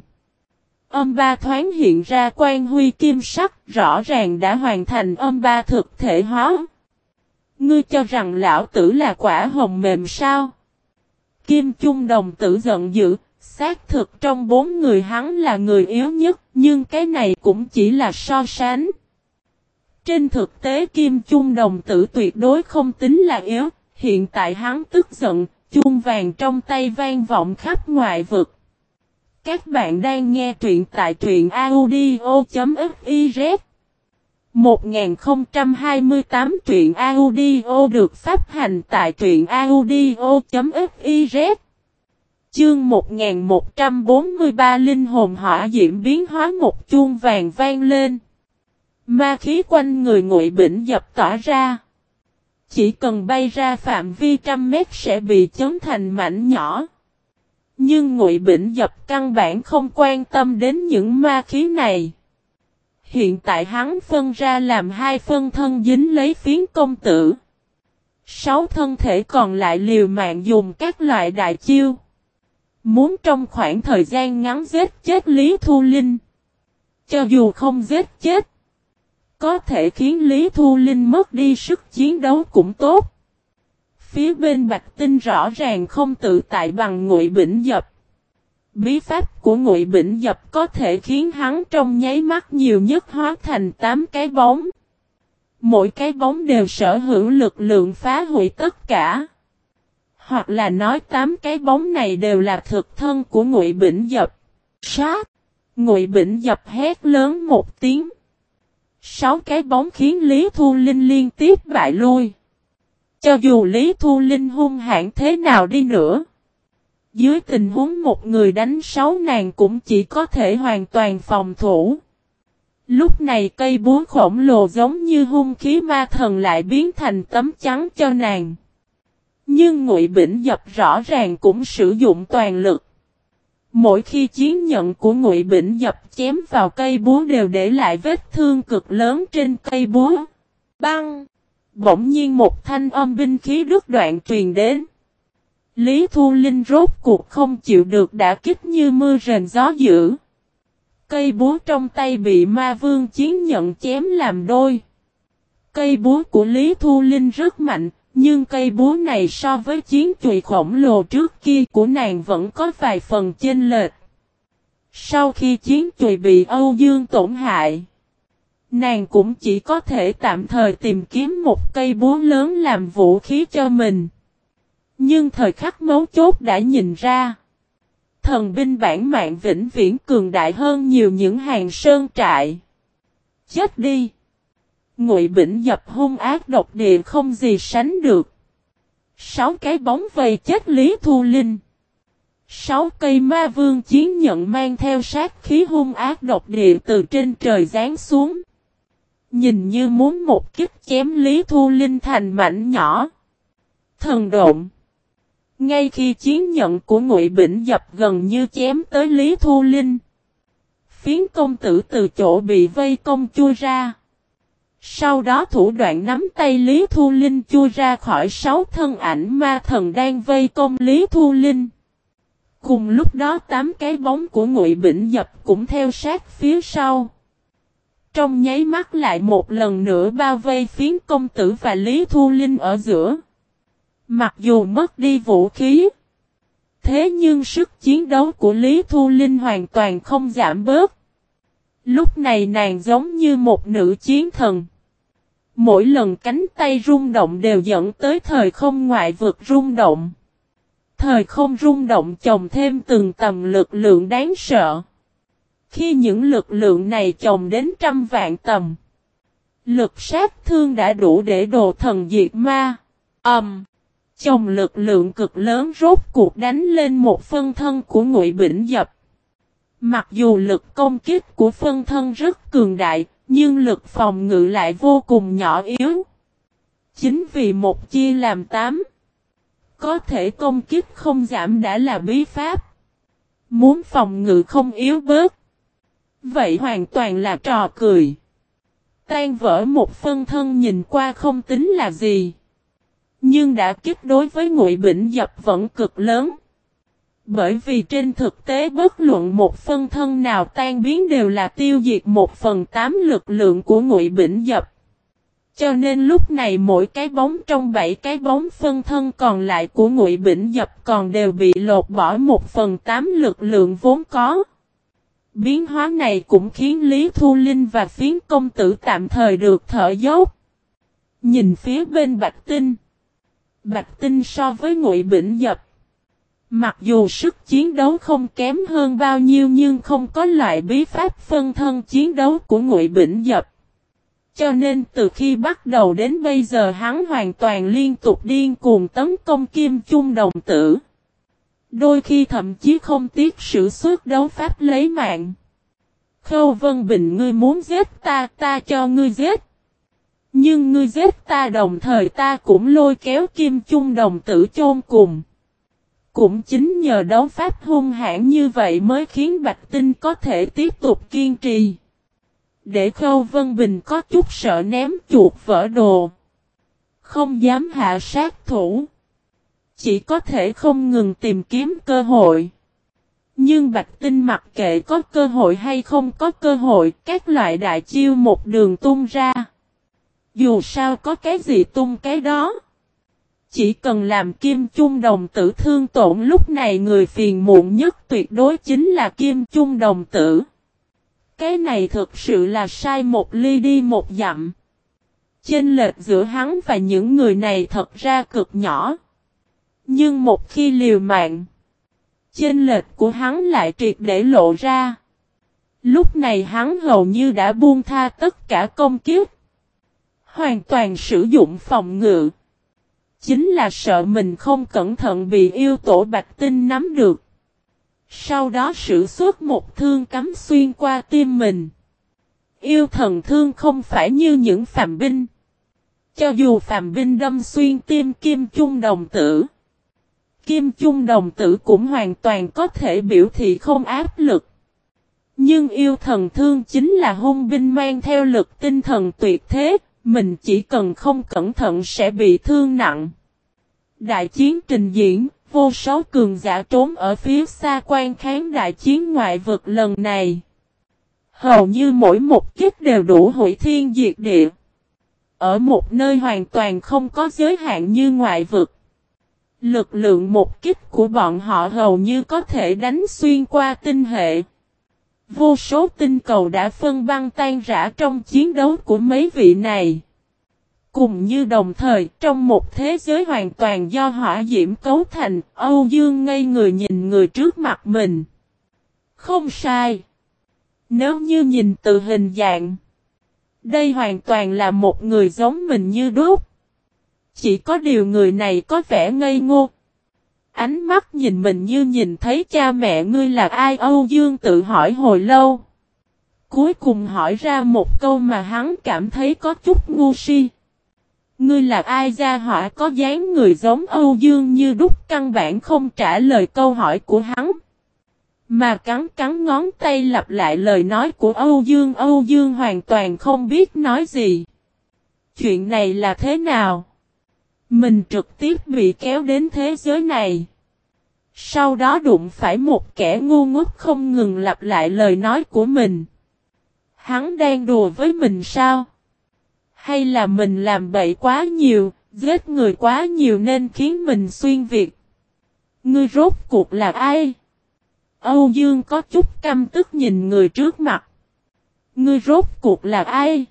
Âm ba thoáng hiện ra quan huy kim sắc, rõ ràng đã hoàn thành âm ba thực thể hóa. Ngươi cho rằng lão tử là quả hồng mềm sao? Kim Trung đồng tử giận dữ, xác thực trong bốn người hắn là người yếu nhất, nhưng cái này cũng chỉ là so sánh. Trên thực tế Kim Trung đồng tử tuyệt đối không tính là yếu, hiện tại hắn tức giận, chuông vàng trong tay vang vọng khắp ngoại vực. Các bạn đang nghe truyện tại truyện audio.fif 1028 truyện audio được phát hành tại truyện audio.fiz Chương 1143 Linh hồn hỏa diễm biến hóa một chuông vàng vang lên. Ma khí quanh người ngụy bỉnh dập tỏa ra. Chỉ cần bay ra phạm vi trăm mét sẽ bị chấn thành mảnh nhỏ. Nhưng ngụy bỉnh dập căn bản không quan tâm đến những ma khí này. Hiện tại hắn phân ra làm hai phân thân dính lấy phiến công tử. Sáu thân thể còn lại liều mạng dùng các loại đại chiêu. Muốn trong khoảng thời gian ngắn giết chết Lý Thu Linh. Cho dù không giết chết. Có thể khiến Lý Thu Linh mất đi sức chiến đấu cũng tốt. Phía bên Bạch Tinh rõ ràng không tự tại bằng ngụy bỉnh dập. Bí pháp của ngụy bỉnh dập có thể khiến hắn trong nháy mắt nhiều nhất hóa thành 8 cái bóng. Mỗi cái bóng đều sở hữu lực lượng phá hủy tất cả. Hoặc là nói 8 cái bóng này đều là thực thân của ngụy bỉnh dập. Sát! Ngụy bỉnh dập hét lớn một tiếng. Sáu cái bóng khiến Lý Thu Linh liên tiếp bại lui. Cho dù Lý Thu Linh hung hãn thế nào đi nữa. Dưới tình huống một người đánh sáu nàng cũng chỉ có thể hoàn toàn phòng thủ. Lúc này cây búa khổng lồ giống như hung khí ma thần lại biến thành tấm chắn cho nàng. Nhưng Ngụy Bỉnh Dập rõ ràng cũng sử dụng toàn lực. Mỗi khi chiến nhận của Ngụy Bỉnh Dập chém vào cây búa đều để lại vết thương cực lớn trên cây búa. Băng! Bỗng nhiên một thanh âm binh khí đứt đoạn truyền đến. Lý Thu Linh rốt cuộc không chịu được đã kích như mưa rền gió dữ. Cây búa trong tay bị ma vương chiến nhận chém làm đôi. Cây búa của Lý Thu Linh rất mạnh, nhưng cây búa này so với chiến chùy khổng lồ trước kia của nàng vẫn có vài phần chênh lệch. Sau khi chiến chùy bị Âu Dương tổn hại, nàng cũng chỉ có thể tạm thời tìm kiếm một cây búa lớn làm vũ khí cho mình. Nhưng thời khắc mấu chốt đã nhìn ra. Thần binh bản mạng vĩnh viễn cường đại hơn nhiều những hàng sơn trại. Chết đi! Ngụy Bỉnh dập hung ác độc địa không gì sánh được. Sáu cái bóng vây chết Lý Thu Linh. Sáu cây ma vương chiến nhận mang theo sát khí hung ác độc địa từ trên trời giáng xuống. Nhìn như muốn một kích chém Lý Thu Linh thành mảnh nhỏ. Thần động. Ngay khi chiến nhận của Ngụy Bỉnh dập gần như chém tới Lý Thu Linh. Phiến công tử từ chỗ bị vây công chui ra. Sau đó thủ đoạn nắm tay Lý Thu Linh chui ra khỏi sáu thân ảnh ma thần đang vây công Lý Thu Linh. Cùng lúc đó tám cái bóng của Ngụy Bỉnh Dập cũng theo sát phía sau. Trong nháy mắt lại một lần nữa bao vây phiến công tử và Lý Thu Linh ở giữa. Mặc dù mất đi vũ khí, Thế nhưng sức chiến đấu của Lý Thu Linh hoàn toàn không giảm bớt. Lúc này nàng giống như một nữ chiến thần. Mỗi lần cánh tay rung động đều dẫn tới thời không ngoại vực rung động. Thời không rung động chồng thêm từng tầm lực lượng đáng sợ. Khi những lực lượng này chồng đến trăm vạn tầm. Lực sát thương đã đủ để đồ thần diệt ma. ầm! Um, chồng lực lượng cực lớn rốt cuộc đánh lên một phân thân của ngụy Bỉnh Dập. Mặc dù lực công kích của phân thân rất cường đại, nhưng lực phòng ngự lại vô cùng nhỏ yếu. Chính vì một chia làm tám. Có thể công kích không giảm đã là bí pháp. Muốn phòng ngự không yếu bớt. Vậy hoàn toàn là trò cười. Tan vỡ một phân thân nhìn qua không tính là gì. Nhưng đã kích đối với ngụy Bỉnh Dập vẫn cực lớn. Bởi vì trên thực tế bất luận một phân thân nào tan biến đều là tiêu diệt một phần tám lực lượng của ngụy Bỉnh Dập. Cho nên lúc này mỗi cái bóng trong bảy cái bóng phân thân còn lại của ngụy Bỉnh Dập còn đều bị lột bỏ một phần tám lực lượng vốn có. Biến hóa này cũng khiến Lý Thu Linh và phiến công tử tạm thời được thở dốc. Nhìn phía bên Bạch Tinh. Bạch Tinh so với Ngụy Bỉnh Dập. Mặc dù sức chiến đấu không kém hơn bao nhiêu nhưng không có loại bí pháp phân thân chiến đấu của Ngụy Bỉnh Dập. Cho nên từ khi bắt đầu đến bây giờ hắn hoàn toàn liên tục điên cuồng tấn công kim chung đồng tử. Đôi khi thậm chí không tiếc sự suốt đấu pháp lấy mạng. Khâu Vân Bình ngươi muốn giết ta, ta cho ngươi giết. Nhưng ngươi giết ta đồng thời ta cũng lôi kéo kim chung đồng tử chôn cùng. Cũng chính nhờ đấu pháp hung hãn như vậy mới khiến Bạch Tinh có thể tiếp tục kiên trì. Để Khâu Vân Bình có chút sợ ném chuột vỡ đồ. Không dám hạ sát thủ. Chỉ có thể không ngừng tìm kiếm cơ hội. Nhưng Bạch Tinh mặc kệ có cơ hội hay không có cơ hội, các loại đại chiêu một đường tung ra. Dù sao có cái gì tung cái đó. Chỉ cần làm kim chung đồng tử thương tổn lúc này người phiền muộn nhất tuyệt đối chính là kim chung đồng tử. Cái này thực sự là sai một ly đi một dặm. Chênh lệch giữa hắn và những người này thật ra cực nhỏ. Nhưng một khi liều mạng, chênh lệch của hắn lại triệt để lộ ra. Lúc này hắn hầu như đã buông tha tất cả công kiếp. Hoàn toàn sử dụng phòng ngự. Chính là sợ mình không cẩn thận bị yêu tổ bạch tinh nắm được. Sau đó sử xuất một thương cắm xuyên qua tim mình. Yêu thần thương không phải như những phàm binh. Cho dù phàm binh đâm xuyên tim kim chung đồng tử. Kim chung đồng tử cũng hoàn toàn có thể biểu thị không áp lực. Nhưng yêu thần thương chính là hung binh mang theo lực tinh thần tuyệt thế, mình chỉ cần không cẩn thận sẽ bị thương nặng. Đại chiến trình diễn, vô số cường giả trốn ở phía xa quan kháng đại chiến ngoại vực lần này. Hầu như mỗi một kích đều đủ hủy thiên diệt địa. Ở một nơi hoàn toàn không có giới hạn như ngoại vực. Lực lượng một kích của bọn họ hầu như có thể đánh xuyên qua tinh hệ. Vô số tinh cầu đã phân băng tan rã trong chiến đấu của mấy vị này. Cùng như đồng thời, trong một thế giới hoàn toàn do hỏa diễm cấu thành, Âu Dương ngây người nhìn người trước mặt mình. Không sai. Nếu như nhìn từ hình dạng, đây hoàn toàn là một người giống mình như đúc. Chỉ có điều người này có vẻ ngây ngô. Ánh mắt nhìn mình như nhìn thấy cha mẹ ngươi là ai, Âu Dương tự hỏi hồi lâu. Cuối cùng hỏi ra một câu mà hắn cảm thấy có chút ngu si. Ngươi là ai ra họa có dáng người giống Âu Dương như đúc căn bản không trả lời câu hỏi của hắn. Mà cắn cắn ngón tay lặp lại lời nói của Âu Dương Âu Dương hoàn toàn không biết nói gì. Chuyện này là thế nào? Mình trực tiếp bị kéo đến thế giới này. Sau đó đụng phải một kẻ ngu ngốc không ngừng lặp lại lời nói của mình. Hắn đang đùa với mình sao? Hay là mình làm bậy quá nhiều, giết người quá nhiều nên khiến mình xuyên việt? Ngươi rốt cuộc là ai? Âu Dương có chút căm tức nhìn người trước mặt. Ngươi rốt cuộc là ai?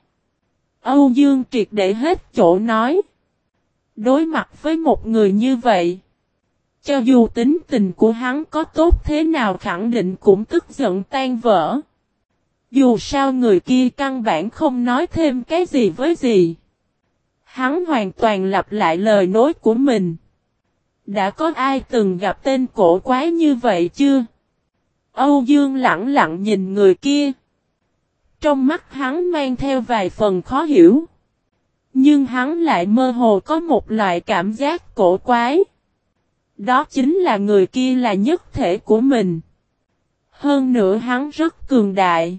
Âu Dương triệt để hết chỗ nói. Đối mặt với một người như vậy. Cho dù tính tình của hắn có tốt thế nào khẳng định cũng tức giận tan vỡ. Dù sao người kia căn bản không nói thêm cái gì với gì. Hắn hoàn toàn lặp lại lời nói của mình. Đã có ai từng gặp tên cổ quái như vậy chưa? Âu Dương lặng lặng nhìn người kia. Trong mắt hắn mang theo vài phần khó hiểu. Nhưng hắn lại mơ hồ có một loại cảm giác cổ quái. Đó chính là người kia là nhất thể của mình. Hơn nữa hắn rất cường đại.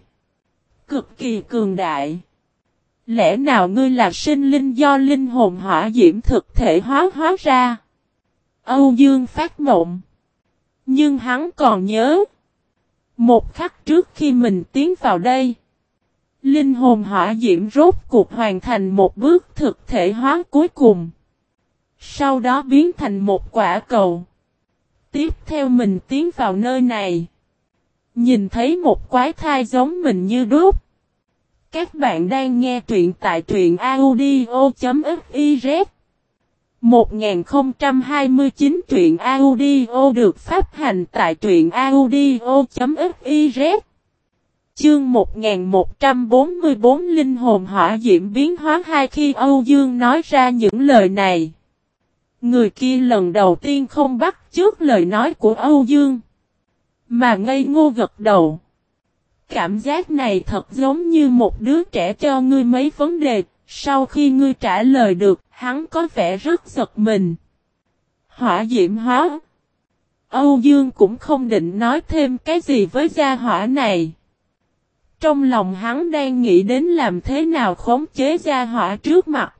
Cực kỳ cường đại. Lẽ nào ngươi là sinh linh do linh hồn hỏa diễm thực thể hóa hóa ra? Âu Dương phát mộng. Nhưng hắn còn nhớ. Một khắc trước khi mình tiến vào đây. Linh hồn hỏa diễm rốt cuộc hoàn thành một bước thực thể hóa cuối cùng. Sau đó biến thành một quả cầu. Tiếp theo mình tiến vào nơi này. Nhìn thấy một quái thai giống mình như đúc. Các bạn đang nghe truyện tại truyện audio.fif. 1029 truyện audio được phát hành tại truyện audio.fif Chương 1144 Linh hồn hỏa diễm biến hóa hai khi Âu Dương nói ra những lời này. Người kia lần đầu tiên không bắt trước lời nói của Âu Dương. Mà ngây ngô gật đầu. Cảm giác này thật giống như một đứa trẻ cho ngươi mấy vấn đề, sau khi ngươi trả lời được, hắn có vẻ rất giật mình. Hỏa diễm hóa. Âu Dương cũng không định nói thêm cái gì với gia hỏa này. Trong lòng hắn đang nghĩ đến làm thế nào khống chế gia hỏa trước mặt.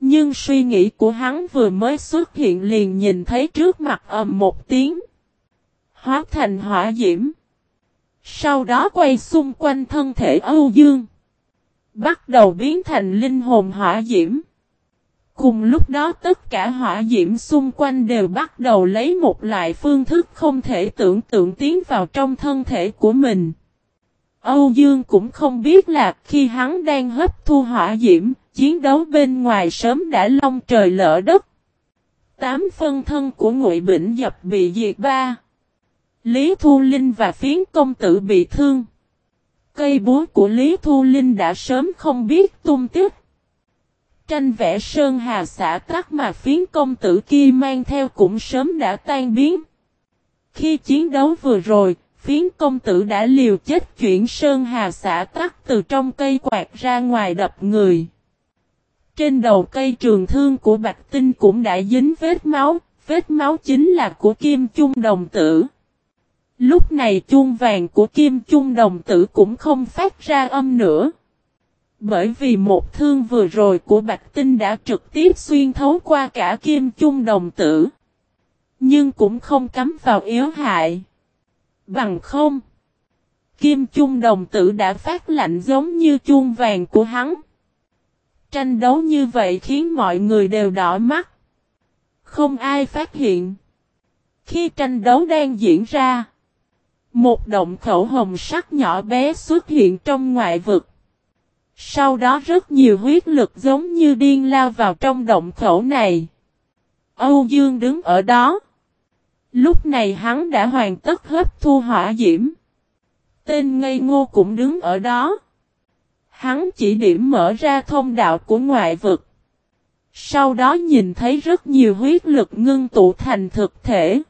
Nhưng suy nghĩ của hắn vừa mới xuất hiện liền nhìn thấy trước mặt ầm một tiếng. Hóa thành hỏa diễm. Sau đó quay xung quanh thân thể Âu Dương. Bắt đầu biến thành linh hồn hỏa diễm. Cùng lúc đó tất cả hỏa diễm xung quanh đều bắt đầu lấy một loại phương thức không thể tưởng tượng tiến vào trong thân thể của mình. Âu Dương cũng không biết là khi hắn đang hấp thu hỏa diễm, chiến đấu bên ngoài sớm đã long trời lỡ đất. Tám phân thân của Ngụy Bỉnh Dập bị diệt ba. Lý Thu Linh và phiến công tử bị thương. Cây búa của Lý Thu Linh đã sớm không biết tung tích. Tranh vẽ sơn hà xã tắc mà phiến công tử kia mang theo cũng sớm đã tan biến. Khi chiến đấu vừa rồi, phiến công tử đã liều chết chuyển sơn hà xả tắc từ trong cây quạt ra ngoài đập người. Trên đầu cây trường thương của Bạch Tinh cũng đã dính vết máu, vết máu chính là của Kim trung Đồng Tử. Lúc này chuông vàng của Kim trung Đồng Tử cũng không phát ra âm nữa. Bởi vì một thương vừa rồi của Bạch Tinh đã trực tiếp xuyên thấu qua cả Kim trung Đồng Tử. Nhưng cũng không cắm vào yếu hại. Bằng không. Kim Chung Đồng Tử đã phát lạnh giống như chuông vàng của hắn. Tranh đấu như vậy khiến mọi người đều đỏ mắt. Không ai phát hiện. Khi tranh đấu đang diễn ra. Một động khẩu hồng sắc nhỏ bé xuất hiện trong ngoại vực. Sau đó rất nhiều huyết lực giống như điên lao vào trong động khẩu này. Âu Dương đứng ở đó. Lúc này hắn đã hoàn tất hấp thu hỏa diễm. Tên ngây ngô cũng đứng ở đó. Hắn chỉ điểm mở ra thông đạo của ngoại vực. Sau đó nhìn thấy rất nhiều huyết lực ngưng tụ thành thực thể.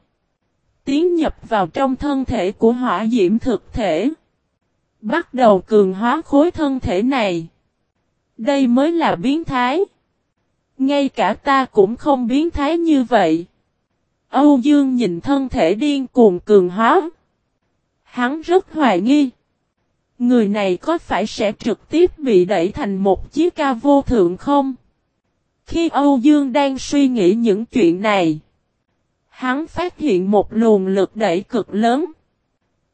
Tiến nhập vào trong thân thể của hỏa diễm thực thể. Bắt đầu cường hóa khối thân thể này. Đây mới là biến thái. Ngay cả ta cũng không biến thái như vậy. Âu Dương nhìn thân thể điên cuồng cường hóa. Hắn rất hoài nghi. Người này có phải sẽ trực tiếp bị đẩy thành một chiếc ca vô thượng không? Khi Âu Dương đang suy nghĩ những chuyện này, hắn phát hiện một luồng lực đẩy cực lớn.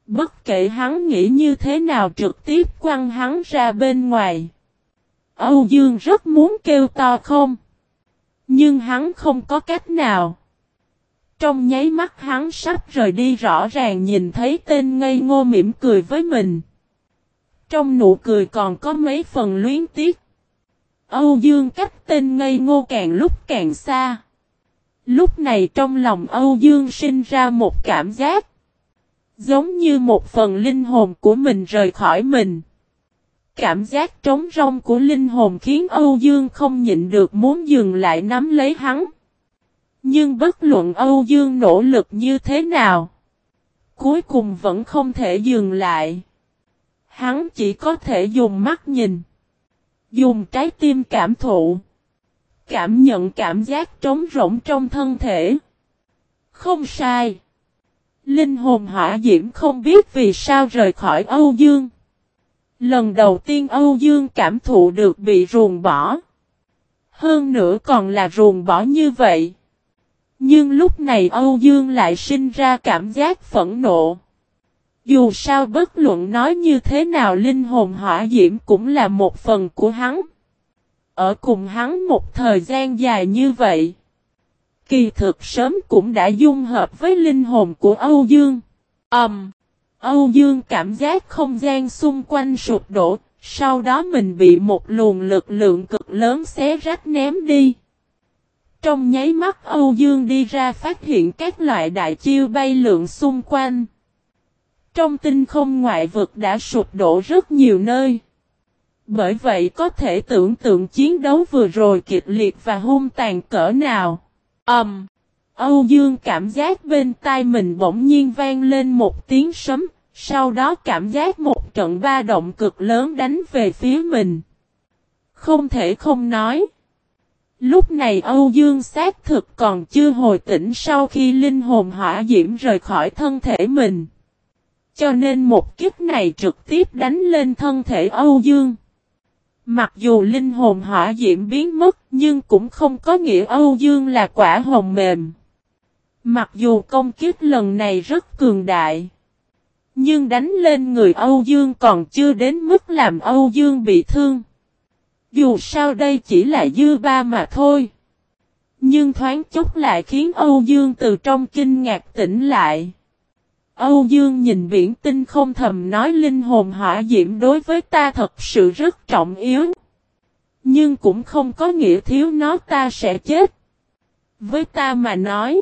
Bất kể hắn nghĩ như thế nào trực tiếp quăng hắn ra bên ngoài. Âu Dương rất muốn kêu to không. Nhưng hắn không có cách nào. Trong nháy mắt hắn sắp rời đi rõ ràng nhìn thấy tên ngây ngô mỉm cười với mình. Trong nụ cười còn có mấy phần luyến tiếc. Âu Dương cách tên ngây ngô càng lúc càng xa. Lúc này trong lòng Âu Dương sinh ra một cảm giác. Giống như một phần linh hồn của mình rời khỏi mình. Cảm giác trống rông của linh hồn khiến Âu Dương không nhịn được muốn dừng lại nắm lấy hắn. Nhưng bất luận Âu Dương nỗ lực như thế nào. Cuối cùng vẫn không thể dừng lại. Hắn chỉ có thể dùng mắt nhìn. Dùng trái tim cảm thụ. Cảm nhận cảm giác trống rỗng trong thân thể. Không sai. Linh hồn hỏa diễm không biết vì sao rời khỏi Âu Dương. Lần đầu tiên Âu Dương cảm thụ được bị ruồng bỏ. Hơn nữa còn là ruồng bỏ như vậy. Nhưng lúc này Âu Dương lại sinh ra cảm giác phẫn nộ. Dù sao bất luận nói như thế nào linh hồn hỏa diễm cũng là một phần của hắn. Ở cùng hắn một thời gian dài như vậy. Kỳ thực sớm cũng đã dung hợp với linh hồn của Âu Dương. Ẩm. Um, Âu Dương cảm giác không gian xung quanh sụp đổ, sau đó mình bị một luồng lực lượng cực lớn xé rách ném đi. Trong nháy mắt Âu Dương đi ra phát hiện các loại đại chiêu bay lượn xung quanh. Trong tinh không ngoại vực đã sụp đổ rất nhiều nơi. Bởi vậy có thể tưởng tượng chiến đấu vừa rồi kịch liệt và hung tàn cỡ nào. Ầm. Um, Âu Dương cảm giác bên tai mình bỗng nhiên vang lên một tiếng sấm, sau đó cảm giác một trận ba động cực lớn đánh về phía mình. Không thể không nói. Lúc này Âu Dương xác thực còn chưa hồi tỉnh sau khi linh hồn hỏa diễm rời khỏi thân thể mình. Cho nên một kiếp này trực tiếp đánh lên thân thể Âu Dương. Mặc dù linh hồn hỏa diễm biến mất, nhưng cũng không có nghĩa Âu Dương là quả hồng mềm. Mặc dù công kiếp lần này rất cường đại. Nhưng đánh lên người Âu Dương còn chưa đến mức làm Âu Dương bị thương. Dù sao đây chỉ là dư ba mà thôi. Nhưng thoáng chốc lại khiến Âu Dương từ trong kinh ngạc tỉnh lại. Âu Dương nhìn biển tinh không thầm nói linh hồn hỏa diễm đối với ta thật sự rất trọng yếu. Nhưng cũng không có nghĩa thiếu nó ta sẽ chết. Với ta mà nói.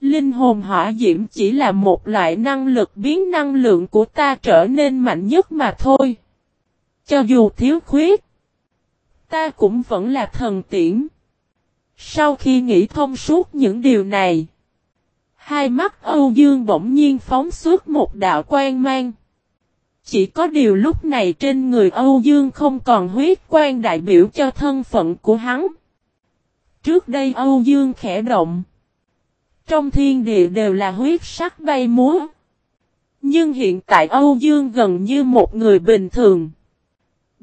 Linh hồn hỏa diễm chỉ là một loại năng lực biến năng lượng của ta trở nên mạnh nhất mà thôi. Cho dù thiếu khuyết. Ta cũng vẫn là thần tiễn. Sau khi nghĩ thông suốt những điều này. Hai mắt Âu Dương bỗng nhiên phóng suốt một đạo quan mang. Chỉ có điều lúc này trên người Âu Dương không còn huyết quan đại biểu cho thân phận của hắn. Trước đây Âu Dương khẽ động. Trong thiên địa đều là huyết sắc bay múa. Nhưng hiện tại Âu Dương gần như một người bình thường.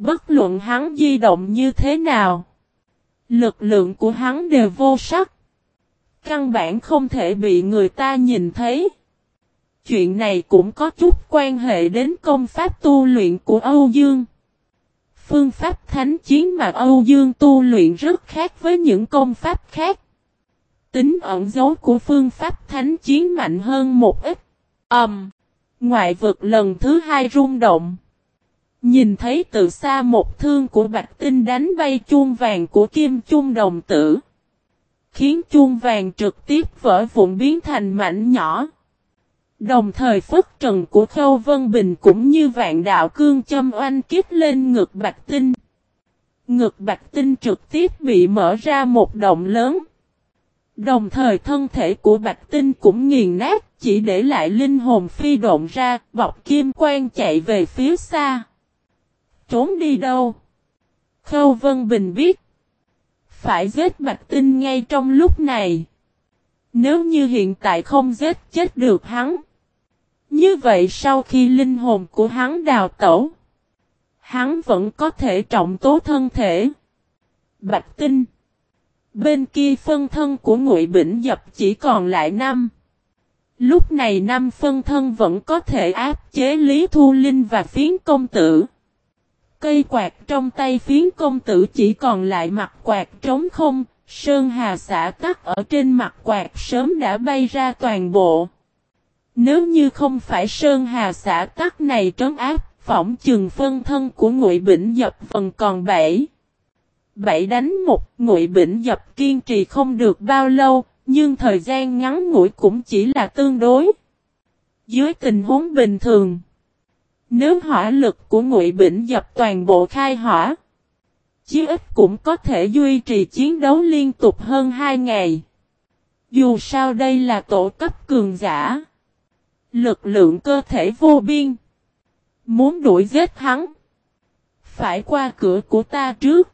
Bất luận hắn di động như thế nào. Lực lượng của hắn đều vô sắc. Căn bản không thể bị người ta nhìn thấy. Chuyện này cũng có chút quan hệ đến công pháp tu luyện của Âu Dương. Phương pháp thánh chiến mà Âu Dương tu luyện rất khác với những công pháp khác. Tính ẩn dấu của phương pháp thánh chiến mạnh hơn một ít. Ẩm. Um, ngoại vực lần thứ hai rung động. Nhìn thấy từ xa một thương của bạch tinh đánh bay chuông vàng của kim chuông đồng tử. Khiến chuông vàng trực tiếp vỡ vụn biến thành mảnh nhỏ. Đồng thời phất trần của Khâu Vân Bình cũng như vạn đạo cương châm oanh kiếp lên ngực bạch tinh. Ngực bạch tinh trực tiếp bị mở ra một động lớn. Đồng thời thân thể của bạch tinh cũng nghiền nát, chỉ để lại linh hồn phi độn ra, bọc kim quang chạy về phía xa. Trốn đi đâu? Khâu Vân Bình biết. Phải giết bạch tinh ngay trong lúc này. Nếu như hiện tại không giết chết được hắn. Như vậy sau khi linh hồn của hắn đào tẩu. Hắn vẫn có thể trọng tố thân thể. Bạch tinh. Bên kia phân thân của Ngụy Bỉnh Dập chỉ còn lại năm. Lúc này năm phân thân vẫn có thể áp chế Lý Thu Linh và phiến công tử. Cây quạt trong tay phiến công tử chỉ còn lại mặt quạt trống không, Sơn hà xả tắc ở trên mặt quạt sớm đã bay ra toàn bộ. Nếu như không phải Sơn hà xả tắc này trấn áp, phỏng chừng phân thân của Ngụy Bỉnh Dập phần còn bảy. Bảy đánh một, Ngụy Bỉnh Dập kiên trì không được bao lâu, nhưng thời gian ngắn ngủi cũng chỉ là tương đối. Dưới tình huống bình thường, nếu hỏa lực của Ngụy Bỉnh Dập toàn bộ khai hỏa, chí ít cũng có thể duy trì chiến đấu liên tục hơn 2 ngày. Dù sao đây là tổ cấp cường giả. Lực lượng cơ thể vô biên. Muốn đuổi giết hắn. Phải qua cửa của ta trước.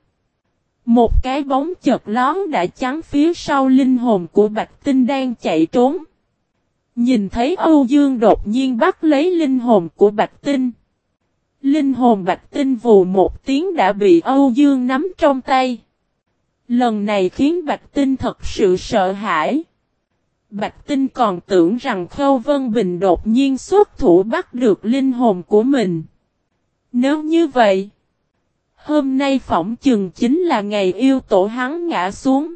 Một cái bóng chợt lón đã chắn phía sau linh hồn của Bạch Tinh đang chạy trốn. Nhìn thấy Âu Dương đột nhiên bắt lấy linh hồn của Bạch Tinh. Linh hồn Bạch Tinh vù một tiếng đã bị Âu Dương nắm trong tay. Lần này khiến Bạch Tinh thật sự sợ hãi. Bạch Tinh còn tưởng rằng Khâu Vân Bình đột nhiên xuất thủ bắt được linh hồn của mình. Nếu như vậy, hôm nay phỏng chừng chính là ngày yêu tổ hắn ngã xuống.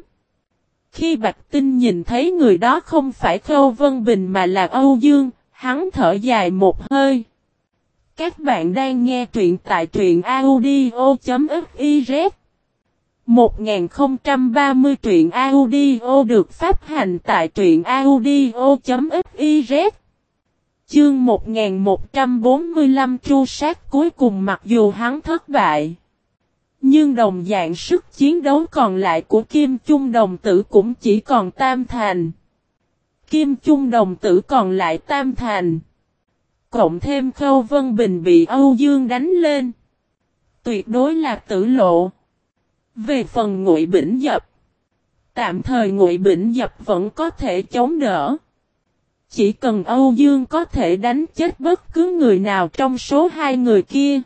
Khi Bạch Tinh nhìn thấy người đó không phải Khâu Vân Bình mà là Âu Dương, hắn thở dài một hơi. Các bạn đang nghe truyện tại truyện audio.fiz 1030 truyện audio được phát hành tại truyện audio.fiz Chương 1145 tru sát cuối cùng mặc dù hắn thất bại. Nhưng đồng dạng sức chiến đấu còn lại của Kim Trung đồng tử cũng chỉ còn tam thành Kim Trung đồng tử còn lại tam thành Cộng thêm Khâu Vân Bình bị Âu Dương đánh lên. Tuyệt đối là tử lộ. Về phần ngụy bỉnh dập. Tạm thời ngụy bỉnh dập vẫn có thể chống đỡ. Chỉ cần Âu Dương có thể đánh chết bất cứ người nào trong số hai người kia.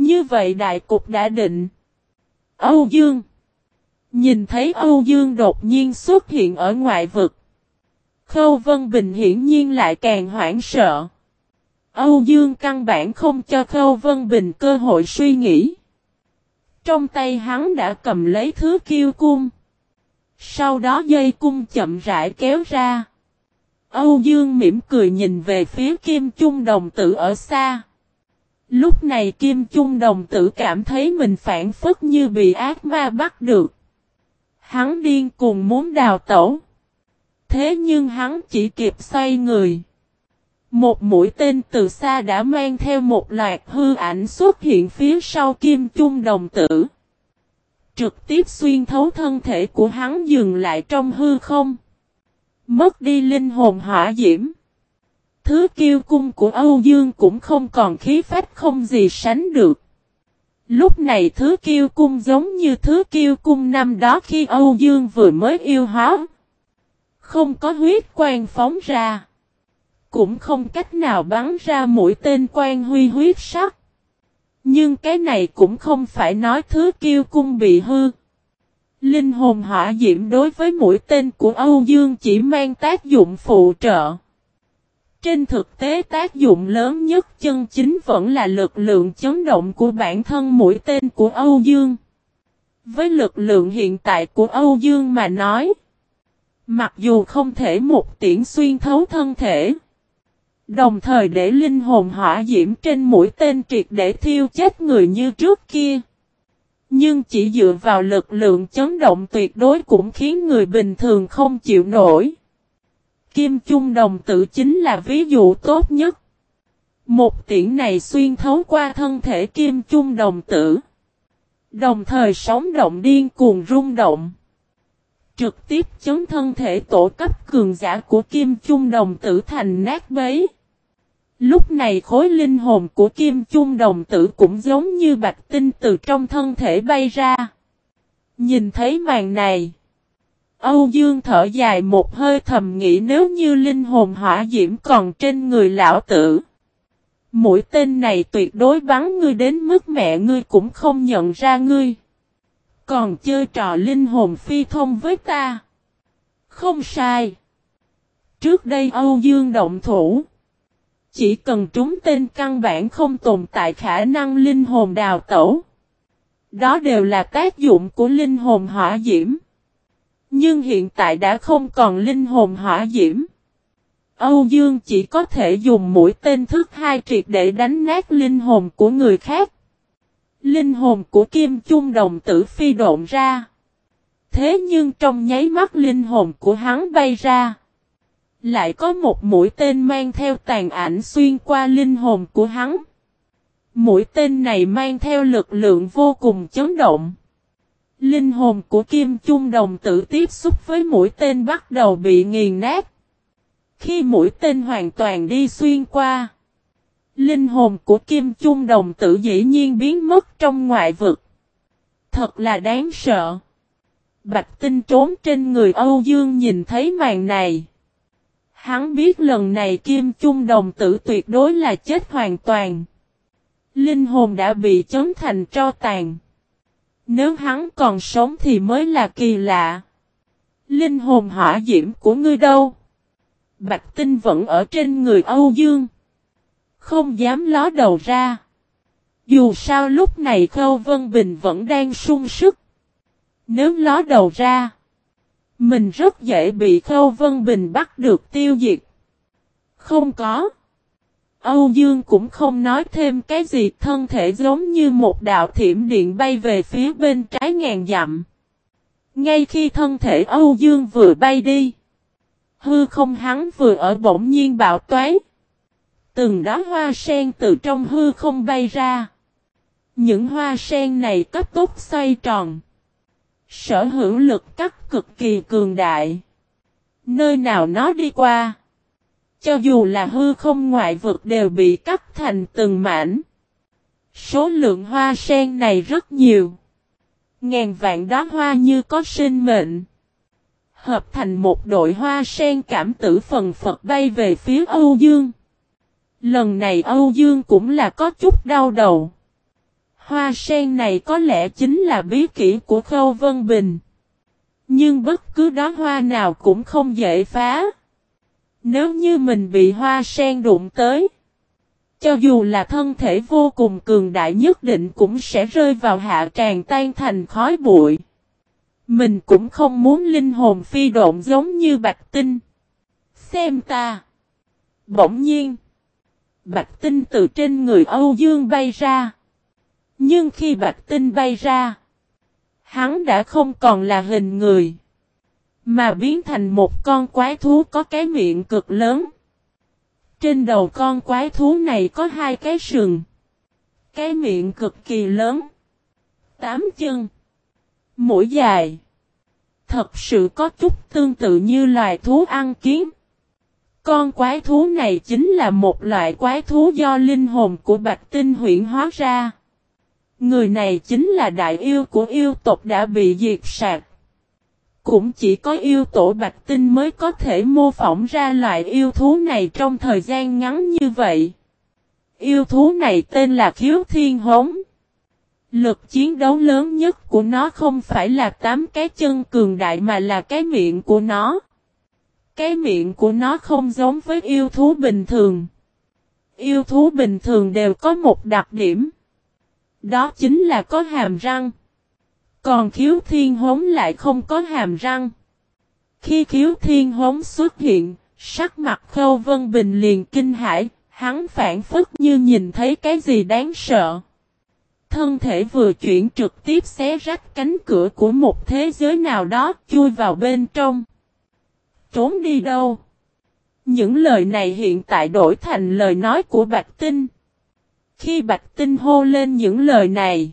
Như vậy đại cục đã định. Âu Dương Nhìn thấy Âu Dương đột nhiên xuất hiện ở ngoại vực. Khâu Vân Bình hiển nhiên lại càng hoảng sợ. Âu Dương căn bản không cho Khâu Vân Bình cơ hội suy nghĩ. Trong tay hắn đã cầm lấy thứ kiêu cung. Sau đó dây cung chậm rãi kéo ra. Âu Dương mỉm cười nhìn về phía Kim Trung đồng tử ở xa. Lúc này Kim Trung đồng tử cảm thấy mình phản phất như bị ác ma bắt được. Hắn điên cùng muốn đào tẩu. Thế nhưng hắn chỉ kịp xoay người. Một mũi tên từ xa đã mang theo một loạt hư ảnh xuất hiện phía sau kim trung đồng tử. Trực tiếp xuyên thấu thân thể của hắn dừng lại trong hư không. Mất đi linh hồn hỏa diễm. Thứ kiêu cung của Âu Dương cũng không còn khí phách không gì sánh được. Lúc này thứ kiêu cung giống như thứ kiêu cung năm đó khi Âu Dương vừa mới yêu hóa. Không có huyết quang phóng ra. Cũng không cách nào bắn ra mũi tên quan huy huyết sắc. Nhưng cái này cũng không phải nói thứ kiêu cung bị hư. Linh hồn hỏa diễm đối với mũi tên của Âu Dương chỉ mang tác dụng phụ trợ. Trên thực tế tác dụng lớn nhất chân chính vẫn là lực lượng chấn động của bản thân mũi tên của Âu Dương. Với lực lượng hiện tại của Âu Dương mà nói, mặc dù không thể một tiễn xuyên thấu thân thể, Đồng thời để linh hồn hỏa diễm trên mũi tên triệt để thiêu chết người như trước kia. Nhưng chỉ dựa vào lực lượng chấn động tuyệt đối cũng khiến người bình thường không chịu nổi. Kim Chung đồng tử chính là ví dụ tốt nhất. Một tiễn này xuyên thấu qua thân thể Kim Chung đồng tử. Đồng thời sóng động điên cuồng rung động. Trực tiếp chấn thân thể tổ cấp cường giả của Kim Chung đồng tử thành nát bấy. Lúc này khối linh hồn của Kim Chung đồng tử cũng giống như bạch tinh từ trong thân thể bay ra. Nhìn thấy màn này. Âu Dương thở dài một hơi thầm nghĩ nếu như linh hồn hỏa diễm còn trên người lão tử. Mũi tên này tuyệt đối bắn ngươi đến mức mẹ ngươi cũng không nhận ra ngươi. Còn chơi trò linh hồn phi thông với ta. Không sai. Trước đây Âu Dương động thủ. Chỉ cần trúng tên căn bản không tồn tại khả năng linh hồn đào tẩu. Đó đều là tác dụng của linh hồn hỏa diễm. Nhưng hiện tại đã không còn linh hồn hỏa diễm. Âu Dương chỉ có thể dùng mũi tên thức hai triệt để đánh nát linh hồn của người khác. Linh hồn của Kim Chung đồng tử phi độn ra. Thế nhưng trong nháy mắt linh hồn của hắn bay ra. Lại có một mũi tên mang theo tàn ảnh xuyên qua linh hồn của hắn. Mũi tên này mang theo lực lượng vô cùng chấn động. Linh hồn của Kim Chung đồng tử tiếp xúc với mũi tên bắt đầu bị nghiền nát. Khi mũi tên hoàn toàn đi xuyên qua, linh hồn của Kim Chung đồng tử dĩ nhiên biến mất trong ngoại vực. Thật là đáng sợ. Bạch tinh trốn trên người Âu Dương nhìn thấy màn này. Hắn biết lần này Kim Chung đồng tử tuyệt đối là chết hoàn toàn. Linh hồn đã bị chấn thành tro tàn. Nếu hắn còn sống thì mới là kỳ lạ. Linh hồn hỏa diễm của ngươi đâu? Bạch tinh vẫn ở trên người Âu Dương. Không dám ló đầu ra. Dù sao lúc này Khâu Vân Bình vẫn đang sung sức. Nếu ló đầu ra. Mình rất dễ bị Khâu Vân Bình bắt được tiêu diệt. Không có. Âu Dương cũng không nói thêm cái gì, thân thể giống như một đạo thiểm điện bay về phía bên trái ngàn dặm. Ngay khi thân thể Âu Dương vừa bay đi. Hư không hắn vừa ở bỗng nhiên bạo toái. Từng đó hoa sen từ trong hư không bay ra. Những hoa sen này cấp tốc xoay tròn. Sở hữu lực cắt cực kỳ cường đại. Nơi nào nó đi qua. Cho dù là hư không ngoại vực đều bị cắt thành từng mảnh. Số lượng hoa sen này rất nhiều. Ngàn vạn đóa hoa như có sinh mệnh. Hợp thành một đội hoa sen cảm tử phần Phật bay về phía Âu Dương. Lần này Âu Dương cũng là có chút đau đầu. Hoa sen này có lẽ chính là bí kỹ của Khâu Vân Bình. Nhưng bất cứ đó hoa nào cũng không dễ phá. Nếu như mình bị hoa sen đụng tới. Cho dù là thân thể vô cùng cường đại nhất định cũng sẽ rơi vào hạ tràn tan thành khói bụi. Mình cũng không muốn linh hồn phi độn giống như bạch tinh. Xem ta. Bỗng nhiên. Bạch tinh từ trên người Âu Dương bay ra. Nhưng khi bạch tinh bay ra. Hắn đã không còn là hình người. Mà biến thành một con quái thú có cái miệng cực lớn. Trên đầu con quái thú này có hai cái sừng. Cái miệng cực kỳ lớn. Tám chân. Mũi dài. Thật sự có chút tương tự như loài thú ăn kiến. Con quái thú này chính là một loại quái thú do linh hồn của Bạch Tinh huyện hóa ra. Người này chính là đại yêu của yêu tộc đã bị diệt sạc. Cũng chỉ có yêu tổ Bạch Tinh mới có thể mô phỏng ra loại yêu thú này trong thời gian ngắn như vậy. Yêu thú này tên là Khiếu Thiên Hống. Lực chiến đấu lớn nhất của nó không phải là tám cái chân cường đại mà là cái miệng của nó. Cái miệng của nó không giống với yêu thú bình thường. Yêu thú bình thường đều có một đặc điểm. Đó chính là có hàm răng. Còn khiếu thiên hống lại không có hàm răng. Khi khiếu thiên hống xuất hiện, sắc mặt khâu vân bình liền kinh hãi, hắn phản phức như nhìn thấy cái gì đáng sợ. Thân thể vừa chuyển trực tiếp xé rách cánh cửa của một thế giới nào đó chui vào bên trong. Trốn đi đâu? Những lời này hiện tại đổi thành lời nói của Bạch Tinh. Khi Bạch Tinh hô lên những lời này,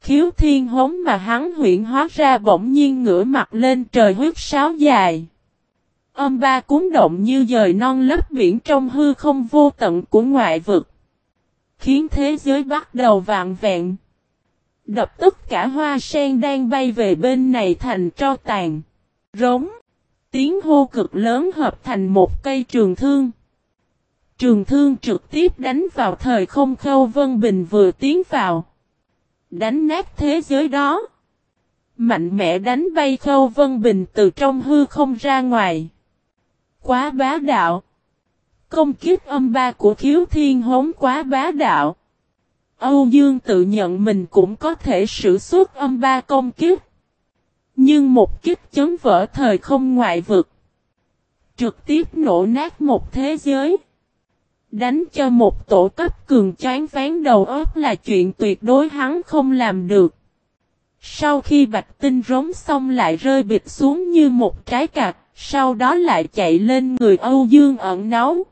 khiếu thiên hống mà hắn huyện hóa ra bỗng nhiên ngửa mặt lên trời huyết sáo dài. Âm ba cuốn động như dời non lấp biển trong hư không vô tận của ngoại vực. Khiến thế giới bắt đầu vạn vẹn. Đập tất cả hoa sen đang bay về bên này thành tro tàn. Rống. Tiếng hô cực lớn hợp thành một cây trường thương. Trường thương trực tiếp đánh vào thời không khâu Vân Bình vừa tiến vào. Đánh nát thế giới đó. Mạnh mẽ đánh bay khâu Vân Bình từ trong hư không ra ngoài. Quá bá đạo. Công kiếp âm ba của khiếu thiên hống quá bá đạo. Âu Dương tự nhận mình cũng có thể sử xuất âm ba công kiếp. Nhưng một kiếp chấn vỡ thời không ngoại vực. Trực tiếp nổ nát một thế giới. Đánh cho một tổ cấp cường chán phán đầu óc là chuyện tuyệt đối hắn không làm được. Sau khi bạch tinh rống xong lại rơi bịch xuống như một trái cạc, sau đó lại chạy lên người Âu Dương ẩn náu.